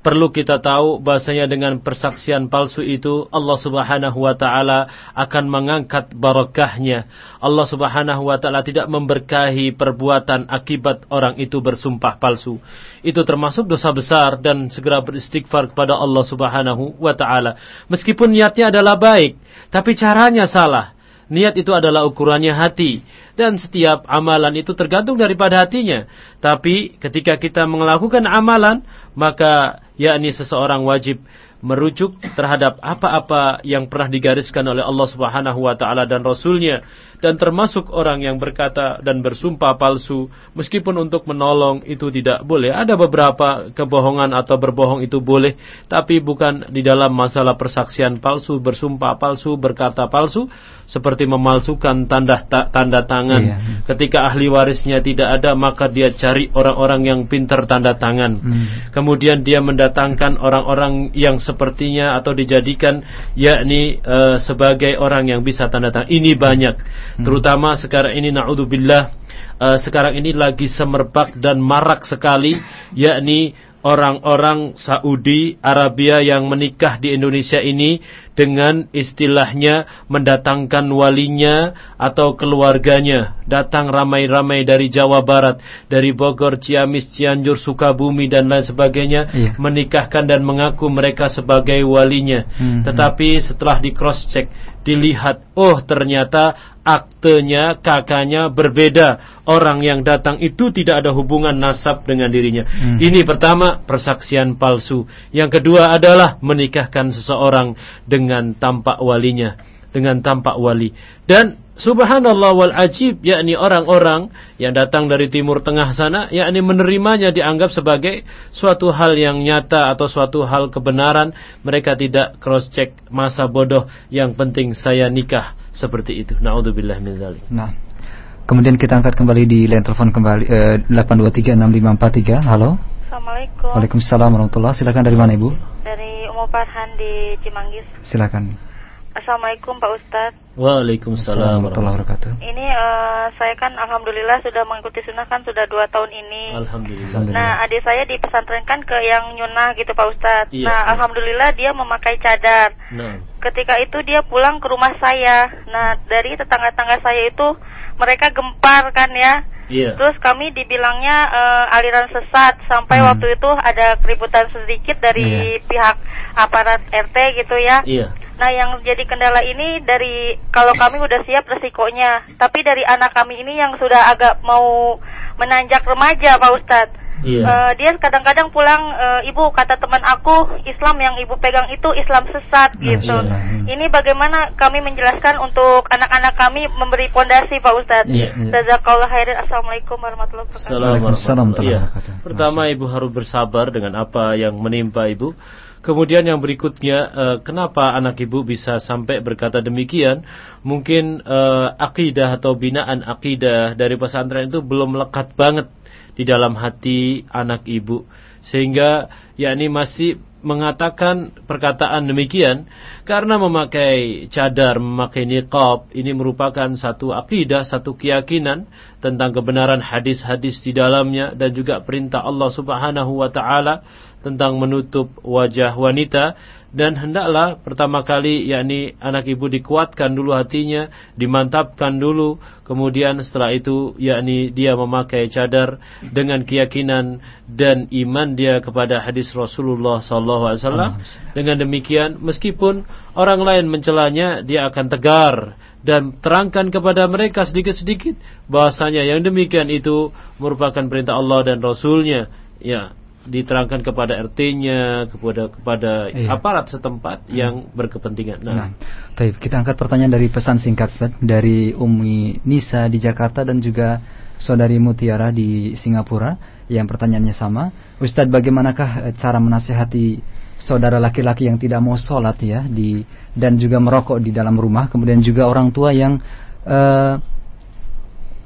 perlu kita tahu bahasanya dengan persaksian palsu itu Allah Subhanahu wa taala akan mengangkat barakahnya. Allah Subhanahu wa taala tidak memberkahi perbuatan akibat orang itu bersumpah palsu. Itu termasuk dosa besar dan segera beristighfar kepada Allah Subhanahu wa taala. Meskipun niatnya adalah baik, tapi caranya salah. Niat itu adalah ukurannya hati dan setiap amalan itu tergantung daripada hatinya. Tapi ketika kita melakukan amalan, maka yakni seseorang wajib merujuk terhadap apa-apa yang pernah digariskan oleh Allah Subhanahu wa taala dan rasulnya dan termasuk orang yang berkata dan bersumpah palsu meskipun untuk menolong itu tidak boleh. Ada beberapa kebohongan atau berbohong itu boleh, tapi bukan di dalam masalah persaksian palsu, bersumpah palsu, berkata palsu seperti memalsukan tanda ta tanda tangan. Iya. Ketika ahli warisnya tidak ada, maka dia cari orang-orang yang pintar tanda tangan. Hmm. Kemudian dia mendatangkan orang-orang yang sepertinya atau dijadikan yakni uh, sebagai orang yang bisa tanda tangan. Ini banyak. Terutama sekarang ini naudzubillah uh, sekarang ini lagi semerbak dan marak sekali yakni orang-orang Saudi Arabia yang menikah di Indonesia ini dengan istilahnya mendatangkan walinya atau keluarganya. Datang ramai-ramai dari Jawa Barat dari Bogor, Ciamis, Cianjur, Sukabumi dan lain sebagainya iya. menikahkan dan mengaku mereka sebagai walinya. Hmm, tetapi setelah di cross check dilihat oh ternyata aktenya kakaknya berbeda. Orang yang datang itu tidak ada hubungan nasab dengan dirinya. Hmm. ini pertama persaksian palsu. Yang kedua adalah menikahkan seseorang dengan tampak walinya dengan tampak wali. Dan subhanallah wal ajib yakni orang-orang yang datang dari timur tengah sana yakni menerimanya dianggap sebagai suatu hal yang nyata atau suatu hal kebenaran. Mereka tidak cross check masa bodoh. Yang penting saya nikah seperti itu. Naudzubillah min dzalik nah kemudian kita angkat kembali di line telepon kembali eh, 8236543 halo. Assalamualaikum. Waalaikumsalam warahmatullahi silakan dari mana Ibu? Dari Umu Farhan di Cimanggis. Silakan Assalamualaikum Pak Ustadz Waalaikumsalam warahmatullahi wabarakatuh. Ini uh, saya kan alhamdulillah sudah mengikuti sunnah kan sudah dua tahun ini. Alhamdulillah. Nah adik saya di pesantren kan ke yang nyunah gitu Pak Ustadz. Iya, nah iya. alhamdulillah dia memakai cadar. Nah. Ketika itu dia pulang ke rumah saya. Nah dari tetangga-tetangga saya itu mereka gempar kan ya. Iya. Terus kami dibilangnya uh, aliran sesat sampai hmm. waktu itu ada keributan sedikit dari iya. pihak aparat RT gitu ya. Iya Nah, yang jadi kendala ini dari kalau kami udah siap resikonya, tapi dari anak kami ini yang sudah agak mau menanjak remaja, Pak Ustadz. Iya. Uh, dia kadang-kadang pulang, uh, ibu kata teman aku Islam yang ibu pegang itu Islam sesat gitu. Iya. Ini bagaimana kami menjelaskan untuk anak-anak kami memberi pondasi Pak Ustadz. Iya. Jazakallah khairan. Assalamualaikum warahmatullahi wabarakatuh. Assalamualaikum. Iya. Pertama ibu harus bersabar dengan apa yang menimpa ibu. Kemudian yang berikutnya, uh, kenapa anak ibu bisa sampai berkata demikian? Mungkin uh, akidah atau binaan akidah dari pesantren itu belum lekat banget di dalam hati anak ibu, sehingga yakni masih mengatakan perkataan demikian karena memakai cadar, memakai niqab ini merupakan satu akidah, satu keyakinan tentang kebenaran hadis-hadis di dalamnya dan juga perintah Allah Subhanahu wa taala tentang menutup wajah wanita dan hendaklah pertama kali yakni anak ibu dikuatkan dulu hatinya, dimantapkan dulu, kemudian setelah itu yakni dia memakai cadar dengan keyakinan dan iman dia kepada hadis Rasulullah SAW. Dengan demikian, meskipun orang lain mencelanya, dia akan tegar dan terangkan kepada mereka sedikit-sedikit bahasanya yang demikian itu merupakan perintah Allah dan Rasulnya. Ya, diterangkan kepada RT-nya, kepada kepada iya. aparat setempat hmm. yang berkepentingan. Nah, nah taib. kita angkat pertanyaan dari pesan singkat Ustaz, dari Umi Nisa di Jakarta dan juga saudari Mutiara di Singapura yang pertanyaannya sama. Ustadz, bagaimanakah eh, cara menasihati saudara laki-laki yang tidak mau sholat ya di dan juga merokok di dalam rumah, kemudian juga orang tua yang uh,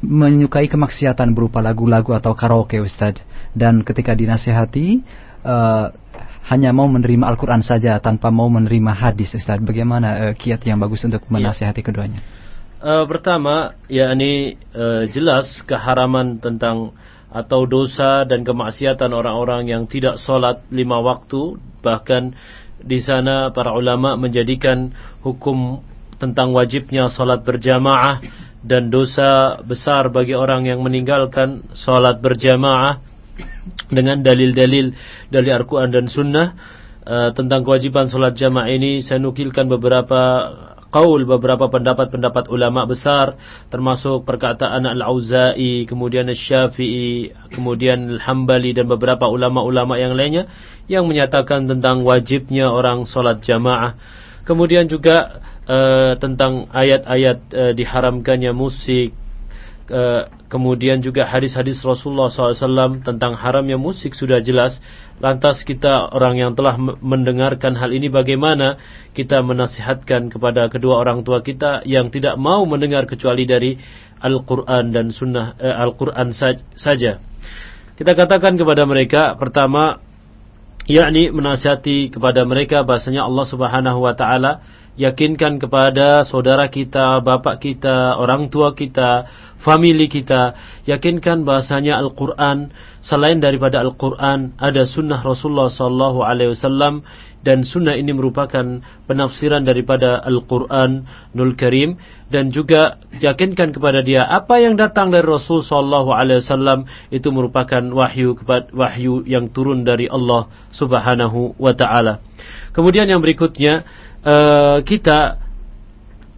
menyukai kemaksiatan berupa lagu-lagu atau karaoke Ustadz dan ketika dinasehati uh, hanya mau menerima Al-Quran saja tanpa mau menerima hadis Ustaz. Bagaimana uh, kiat yang bagus untuk menasihati ya. keduanya? Uh, pertama, yakni uh, jelas keharaman tentang atau dosa dan kemaksiatan orang-orang yang tidak sholat lima waktu bahkan di sana para ulama menjadikan hukum tentang wajibnya sholat berjamaah dan dosa besar bagi orang yang meninggalkan sholat berjamaah dengan dalil-dalil dari Al-Quran dan Sunnah uh, tentang kewajiban sholat jamaah ini saya nukilkan beberapa qaul beberapa pendapat-pendapat ulama besar termasuk perkataan Al-Auza'i, kemudian Al-Syafi'i, kemudian Al-Hambali dan beberapa ulama-ulama yang lainnya yang menyatakan tentang wajibnya orang salat jamaah. Kemudian juga uh, tentang ayat-ayat uh, diharamkannya musik, uh, kemudian juga hadis-hadis Rasulullah SAW tentang haramnya musik sudah jelas Lantas kita orang yang telah mendengarkan hal ini bagaimana kita menasihatkan kepada kedua orang tua kita yang tidak mau mendengar kecuali dari Al-Quran dan Sunnah eh, Al-Quran saja. Kita katakan kepada mereka pertama yakni menasihati kepada mereka bahasanya Allah Subhanahu wa taala yakinkan kepada saudara kita, bapak kita, orang tua kita, famili kita, yakinkan bahasanya Al-Quran. Selain daripada Al-Quran ada sunnah Rasulullah Sallallahu Alaihi Wasallam. Dan sunnah ini merupakan penafsiran daripada Al-Quran Nul Karim. Dan juga yakinkan kepada dia apa yang datang dari Rasul Sallallahu Alaihi Wasallam itu merupakan wahyu wahyu yang turun dari Allah Subhanahu Wa Taala. Kemudian yang berikutnya uh, kita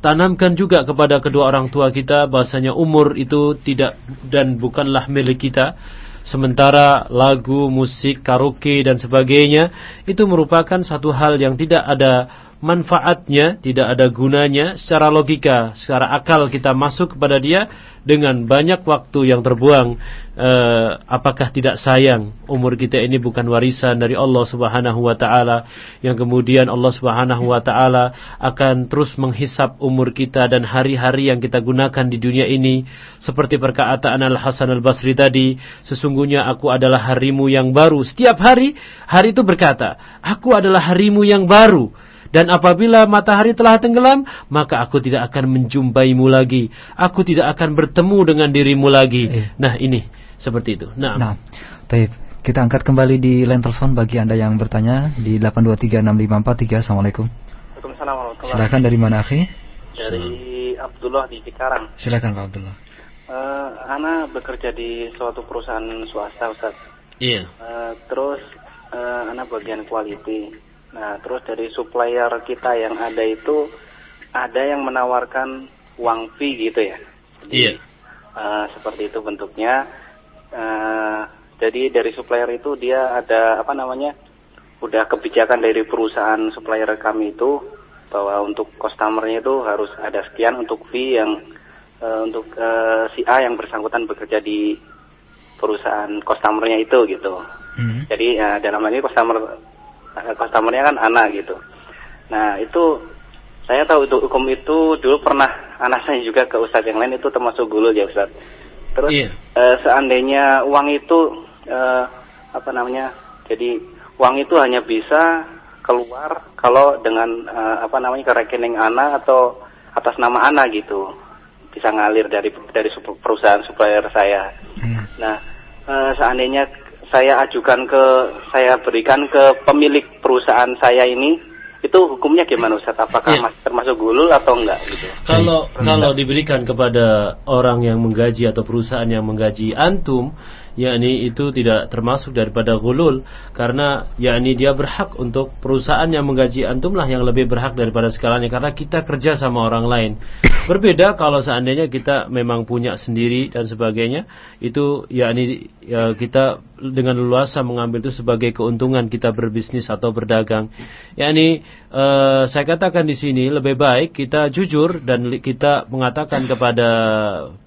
tanamkan juga kepada kedua orang tua kita bahasanya umur itu tidak dan bukanlah milik kita. Sementara lagu, musik, karaoke dan sebagainya itu merupakan satu hal yang tidak ada manfaatnya, tidak ada gunanya secara logika, secara akal kita masuk kepada dia dengan banyak waktu yang terbuang. Uh, apakah tidak sayang? Umur kita ini bukan warisan dari Allah Subhanahu wa taala. Yang kemudian Allah Subhanahu wa taala akan terus menghisap umur kita dan hari-hari yang kita gunakan di dunia ini. Seperti perkataan Al Hasan Al Basri tadi sesungguhnya aku adalah harimu yang baru. Setiap hari hari itu berkata aku adalah harimu yang baru dan apabila matahari telah tenggelam, maka aku tidak akan menjumpaimu lagi. Aku tidak akan bertemu dengan dirimu lagi. Eh. Nah ini seperti itu. Nah. nah. Taib. Kita angkat kembali di line telepon bagi Anda yang bertanya di 8236543. Assalamualaikum. Waalaikumsalam warahmatullahi Silakan dari mana, Akhi? Dari Abdullah di Cikarang. Silakan Pak Abdullah. Uh, Ana bekerja di suatu perusahaan swasta, Ustaz. Iya. Uh, terus uh, Ana bagian quality. Nah, terus dari supplier kita yang ada itu ada yang menawarkan uang fee gitu ya. Jadi, iya. Uh, seperti itu bentuknya. Uh, jadi dari supplier itu dia ada apa namanya? Udah kebijakan dari perusahaan supplier kami itu bahwa untuk customernya itu harus ada sekian untuk fee yang uh, untuk uh, si A yang bersangkutan bekerja di perusahaan customernya itu gitu. Hmm. Jadi uh, dalam hal ini customer customernya kan anak gitu. Nah itu saya tahu itu hukum itu dulu pernah anak saya juga ke ustadz yang lain itu termasuk gulu ya ustadz. Terus yeah. Iya. uh, seandainya uang itu uh, apa namanya jadi uang itu hanya bisa keluar kalau dengan apa namanya ke rekening anak atau atas nama anak gitu bisa ngalir dari dari perusahaan supplier saya. Hmm. Nah seandainya saya ajukan ke saya berikan ke pemilik perusahaan saya ini itu hukumnya gimana Ustaz? Apakah ya. masih termasuk gulul atau enggak gitu? Kalau kalau diberikan kepada orang yang menggaji atau perusahaan yang menggaji antum, yakni itu tidak termasuk daripada gulul karena yakni dia berhak untuk perusahaan yang menggaji antum lah yang lebih berhak daripada segalanya karena kita kerja sama orang lain. Berbeda kalau seandainya kita memang punya sendiri dan sebagainya, itu yakni ya kita dengan leluasa mengambil itu sebagai keuntungan kita berbisnis atau berdagang. Yakni uh, saya katakan di sini lebih baik kita jujur dan kita mengatakan kepada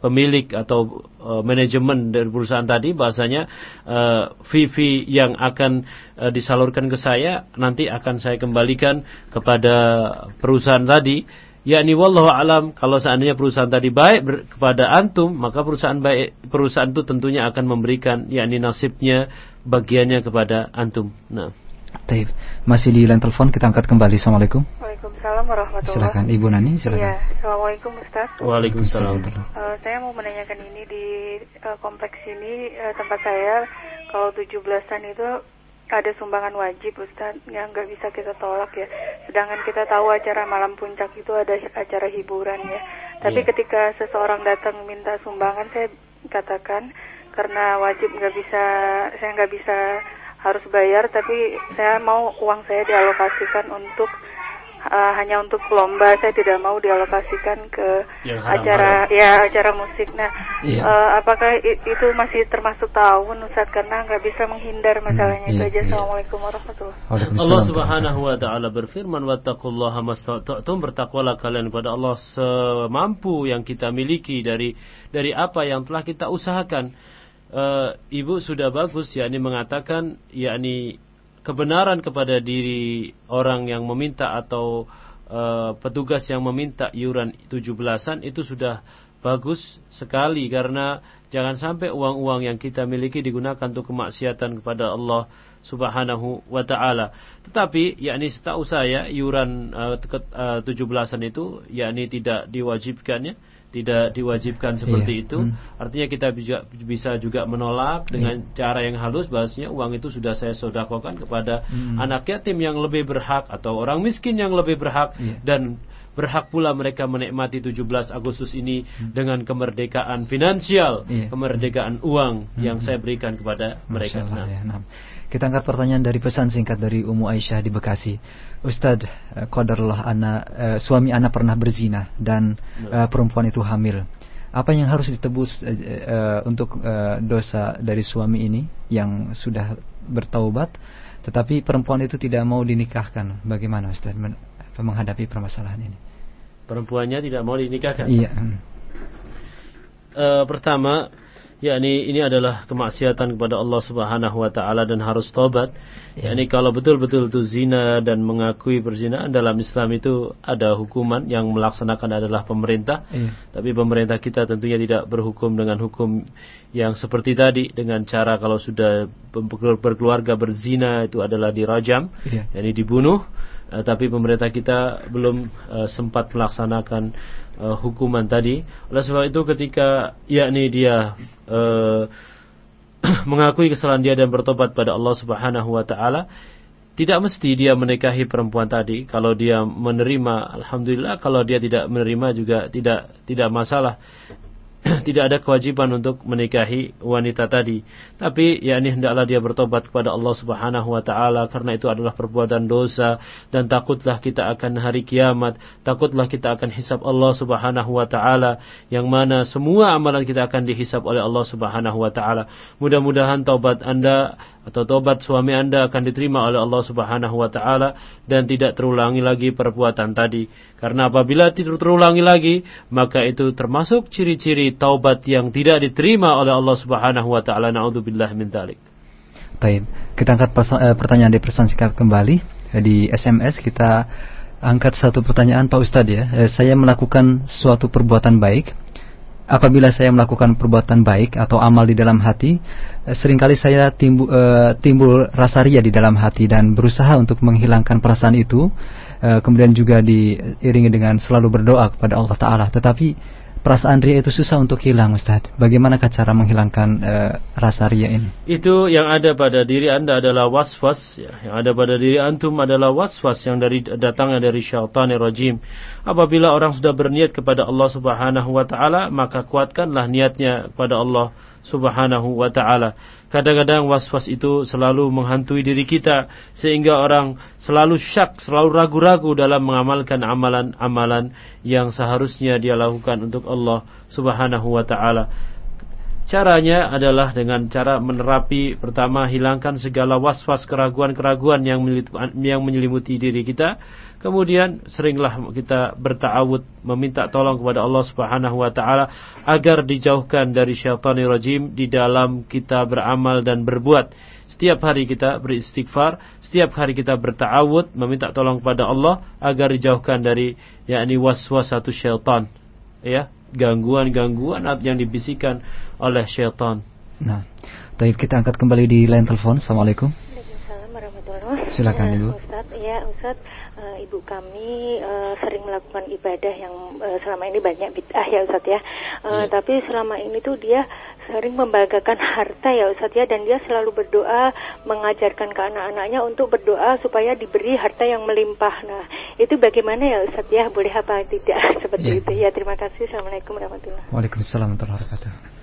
pemilik atau uh, manajemen dari perusahaan tadi bahasanya uh, fee-fee yang akan uh, disalurkan ke saya nanti akan saya kembalikan kepada perusahaan tadi yakni wallahu alam kalau seandainya perusahaan tadi baik kepada antum maka perusahaan baik perusahaan itu tentunya akan memberikan yakni nasibnya bagiannya kepada antum. Nah. Taib. Masih di line telepon kita angkat kembali. Assalamualaikum. Waalaikumsalam warahmatullahi Silakan Ibu Nani, silakan. Iya, Assalamualaikum Ustaz. Waalaikumsalam. Uh, saya mau menanyakan ini di uh, kompleks ini uh, tempat saya kalau 17-an itu ada sumbangan wajib Ustaz yang nggak bisa kita tolak ya. Sedangkan kita tahu acara malam puncak itu ada acara hiburan ya. Tapi yeah. ketika seseorang datang minta sumbangan saya katakan karena wajib nggak bisa saya nggak bisa harus bayar tapi saya mau uang saya dialokasikan untuk uh, hanya untuk lomba saya tidak mau dialokasikan ke Yang acara ya acara musik nah Iya. uh, apakah itu masih termasuk tahun Ustaz karena nggak bisa menghindar masalahnya itu iya, aja iya. Assalamualaikum warahmatullahi Waalaikumsalam. Allah Subhanahu wa taala berfirman wattaqullaha mastata'tum bertakwalah kalian kepada Allah semampu yang kita miliki dari dari apa yang telah kita usahakan. Eh, ibu sudah bagus yakni mengatakan yakni kebenaran kepada diri orang yang meminta atau eh, petugas yang meminta iuran 17-an itu sudah bagus sekali karena jangan sampai uang-uang yang kita miliki digunakan untuk kemaksiatan kepada Allah Subhanahu wa taala. Tetapi yakni setahu saya iuran uh, 17-an itu yakni tidak diwajibkan ya, tidak diwajibkan seperti Iya. itu. Hmm. Artinya kita bisa, bisa juga menolak dengan cara yang halus bahasanya uang itu sudah saya sodakokan kepada Hmm. anak yatim yang lebih berhak atau orang miskin yang lebih berhak Iya. dan berhak pula mereka menikmati 17 Agustus ini dengan kemerdekaan finansial, Hmm. Iya. kemerdekaan uang yang saya berikan kepada mereka. Masya Allah, Nah. ya, nah. Kita angkat pertanyaan dari pesan singkat dari Umu Aisyah di Bekasi. Ustadz, eh, qadarullah ana eh, suami ana pernah berzina dan eh, perempuan itu hamil. Apa yang harus ditebus eh, eh, untuk eh, dosa dari suami ini yang sudah bertaubat, tetapi perempuan itu tidak mau dinikahkan? Bagaimana Ustadz men- menghadapi permasalahan ini? Perempuannya tidak mau dinikahkan. Iya. Eh, pertama, yakni ini adalah kemaksiatan kepada Allah Subhanahu wa taala dan harus tobat. Yakni kalau betul-betul itu zina dan mengakui perzinaan dalam Islam itu ada hukuman yang melaksanakan adalah pemerintah. Iya. Tapi pemerintah kita tentunya tidak berhukum dengan hukum yang seperti tadi dengan cara kalau sudah ber- berkeluarga berzina itu adalah dirajam, Iya. yakni dibunuh. Eh, tapi pemerintah kita belum eh, sempat melaksanakan eh, hukuman tadi. Oleh sebab itu ketika yakni dia eh, [CLEARS THROAT] mengakui kesalahan dia dan bertobat pada Allah Subhanahu wa taala, tidak mesti dia menikahi perempuan tadi. Kalau dia menerima, alhamdulillah. Kalau dia tidak menerima juga tidak tidak masalah. [CLEARS THROAT] tidak ada kewajiban untuk menikahi wanita tadi. Tapi yakni hendaklah dia bertobat kepada Allah Subhanahu wa taala karena itu adalah perbuatan dosa dan takutlah kita akan hari kiamat, takutlah kita akan hisab Allah Subhanahu wa taala yang mana semua amalan kita akan dihisab oleh Allah Subhanahu wa taala. Mudah-mudahan taubat Anda atau taubat suami Anda akan diterima oleh Allah Subhanahu wa taala dan tidak terulangi lagi perbuatan tadi. Karena apabila tidak terulangi lagi, maka itu termasuk ciri-ciri taubat yang tidak diterima oleh Allah Subhanahu wa taala. Nauzubillah min dzalik. Taib. Kita angkat eh, pertanyaan di pesan singkat kembali Eh, di SMS kita angkat satu pertanyaan Pak Ustadz ya. Eh, saya melakukan suatu perbuatan baik. Apabila saya melakukan perbuatan baik atau amal di dalam hati, eh, sering kali saya timbul, eh, timbul rasa ria di dalam hati dan berusaha untuk menghilangkan perasaan itu. Eh, kemudian juga diiringi dengan selalu berdoa kepada Allah Taala. Tetapi perasaan ria itu susah untuk hilang, Ustadz. Bagaimanakah cara menghilangkan eh, rasa ria ini? Itu yang ada pada diri Anda adalah waswas, ya. yang ada pada diri antum adalah waswas yang dari datangnya dari syaitanir rajim. Apabila orang sudah berniat kepada Allah Subhanahu wa taala, maka kuatkanlah niatnya kepada Allah Subhanahu wa taala. Kadang-kadang waswas itu selalu menghantui diri kita sehingga orang selalu syak, selalu ragu-ragu dalam mengamalkan amalan-amalan yang seharusnya dia lakukan untuk Allah Subhanahu wa taala. Caranya adalah dengan cara menerapi pertama hilangkan segala was-was keraguan-keraguan yang yang menyelimuti diri kita. Kemudian seringlah kita bertawud meminta tolong kepada Allah Subhanahu wa taala agar dijauhkan dari syaitanir rajim di dalam kita beramal dan berbuat. Setiap hari kita beristighfar, setiap hari kita bertawud meminta tolong kepada Allah agar dijauhkan dari yakni was-was satu syaitan. Ya, gangguan-gangguan yang dibisikkan oleh syaitan. Nah, Taib kita angkat kembali di line telepon. Assalamualaikum. Waalaikumsalam warahmatullahi Silakan Ibu. Ustaz, ya Ustaz, uh, ibu kami uh, sering melakukan ibadah yang uh, selama ini banyak bid'ah ya Ustaz ya. Uh, yeah. Tapi selama ini tuh dia sering membanggakan harta ya Ustaz ya dan dia selalu berdoa mengajarkan ke anak-anaknya untuk berdoa supaya diberi harta yang melimpah. Nah, itu bagaimana ya Ustaz ya? Boleh apa tidak [LAUGHS] seperti yeah. itu? Ya, terima kasih. Assalamualaikum warahmatullahi wabarakatuh. Waalaikumsalam warahmatullahi wabarakatuh.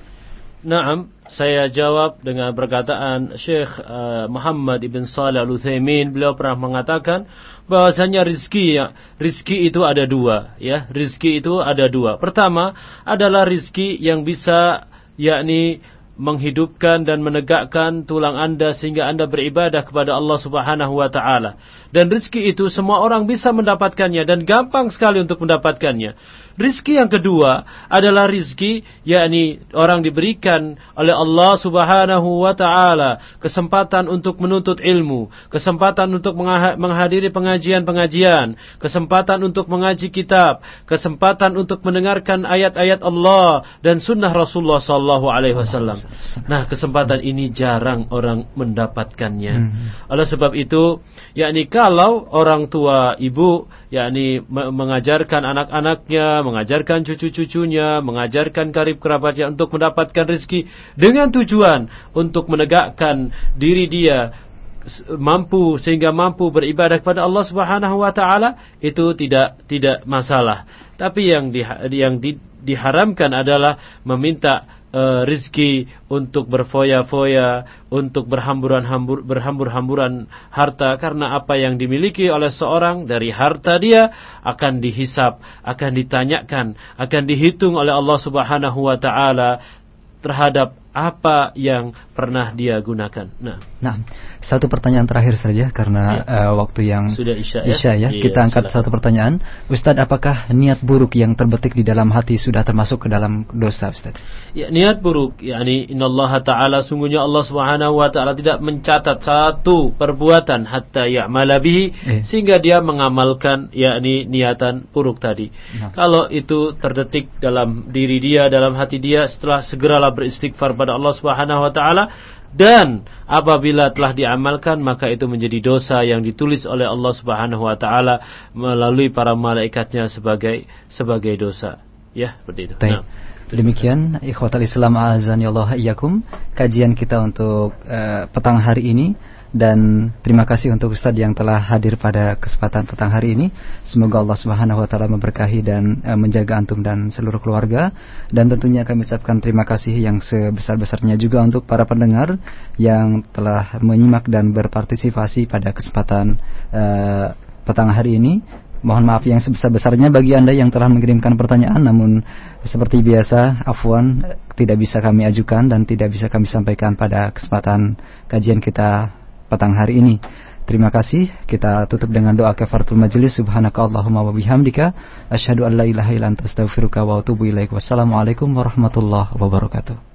Naam, saya jawab dengan perkataan Syekh uh, Muhammad ibn Salih al-Utsaimin. Beliau pernah mengatakan bahwasanya rizki ya, rizki itu ada dua, ya. Rizki itu ada dua. Pertama adalah rizki yang bisa yakni menghidupkan dan menegakkan tulang Anda sehingga Anda beribadah kepada Allah Subhanahu wa taala. Dan rizki itu semua orang bisa mendapatkannya dan gampang sekali untuk mendapatkannya. Rizki yang kedua adalah rizki yakni orang diberikan oleh Allah Subhanahu wa taala kesempatan untuk menuntut ilmu, kesempatan untuk menghadiri pengajian-pengajian, kesempatan untuk mengaji kitab, kesempatan untuk mendengarkan ayat-ayat Allah dan sunnah Rasulullah sallallahu alaihi wasallam. Nah, kesempatan ini jarang orang mendapatkannya. Hmm. Oleh sebab itu, yakni kalau orang tua ibu yakni mengajarkan anak-anaknya mengajarkan cucu-cucunya, mengajarkan karib kerabatnya untuk mendapatkan rezeki dengan tujuan untuk menegakkan diri dia mampu sehingga mampu beribadah kepada Allah Subhanahu wa taala itu tidak tidak masalah. Tapi yang di, yang di, diharamkan adalah meminta uh, rizki untuk berfoya-foya, untuk berhamburan-hambur berhambur-hamburan harta. Karena apa yang dimiliki oleh seorang dari harta dia akan dihisap, akan ditanyakan, akan dihitung oleh Allah Subhanahu wa taala terhadap apa yang pernah dia gunakan. Nah, nah satu pertanyaan terakhir saja karena ya. uh, waktu yang sudah isya, isya ya. ya. Kita angkat silakan. satu pertanyaan. Ustadz, apakah niat buruk yang terbetik di dalam hati sudah termasuk ke dalam dosa, Ustadz? Ya, niat buruk, yakni innallaha taala sungguhnya Allah Subhanahu wa taala tidak mencatat satu perbuatan hatta ya'mala bihi eh. sehingga dia mengamalkan yakni niatan buruk tadi. Nah. Kalau itu terdetik dalam diri dia, dalam hati dia setelah segeralah beristighfar kepada Allah Subhanahu wa taala dan apabila telah diamalkan maka itu menjadi dosa yang ditulis oleh Allah Subhanahu wa taala melalui para malaikatnya sebagai sebagai dosa. Ya, seperti itu. Nah, Demikian ikhwatal Islam azan ya Allah kajian kita untuk uh, petang hari ini dan terima kasih untuk Ustadz yang telah hadir pada kesempatan petang hari ini. Semoga Allah Subhanahu wa taala memberkahi dan e, menjaga antum dan seluruh keluarga dan tentunya kami ucapkan terima kasih yang sebesar-besarnya juga untuk para pendengar yang telah menyimak dan berpartisipasi pada kesempatan e, petang hari ini. Mohon maaf yang sebesar-besarnya bagi Anda yang telah mengirimkan pertanyaan namun seperti biasa afwan tidak bisa kami ajukan dan tidak bisa kami sampaikan pada kesempatan kajian kita petang hari ini. Terima kasih. Kita tutup dengan doa kafaratul majelis. Subhanaka Allahumma wa bihamdika asyhadu an la ilaha illa anta astaghfiruka wa atubu ilaik. Wassalamualaikum warahmatullahi wabarakatuh.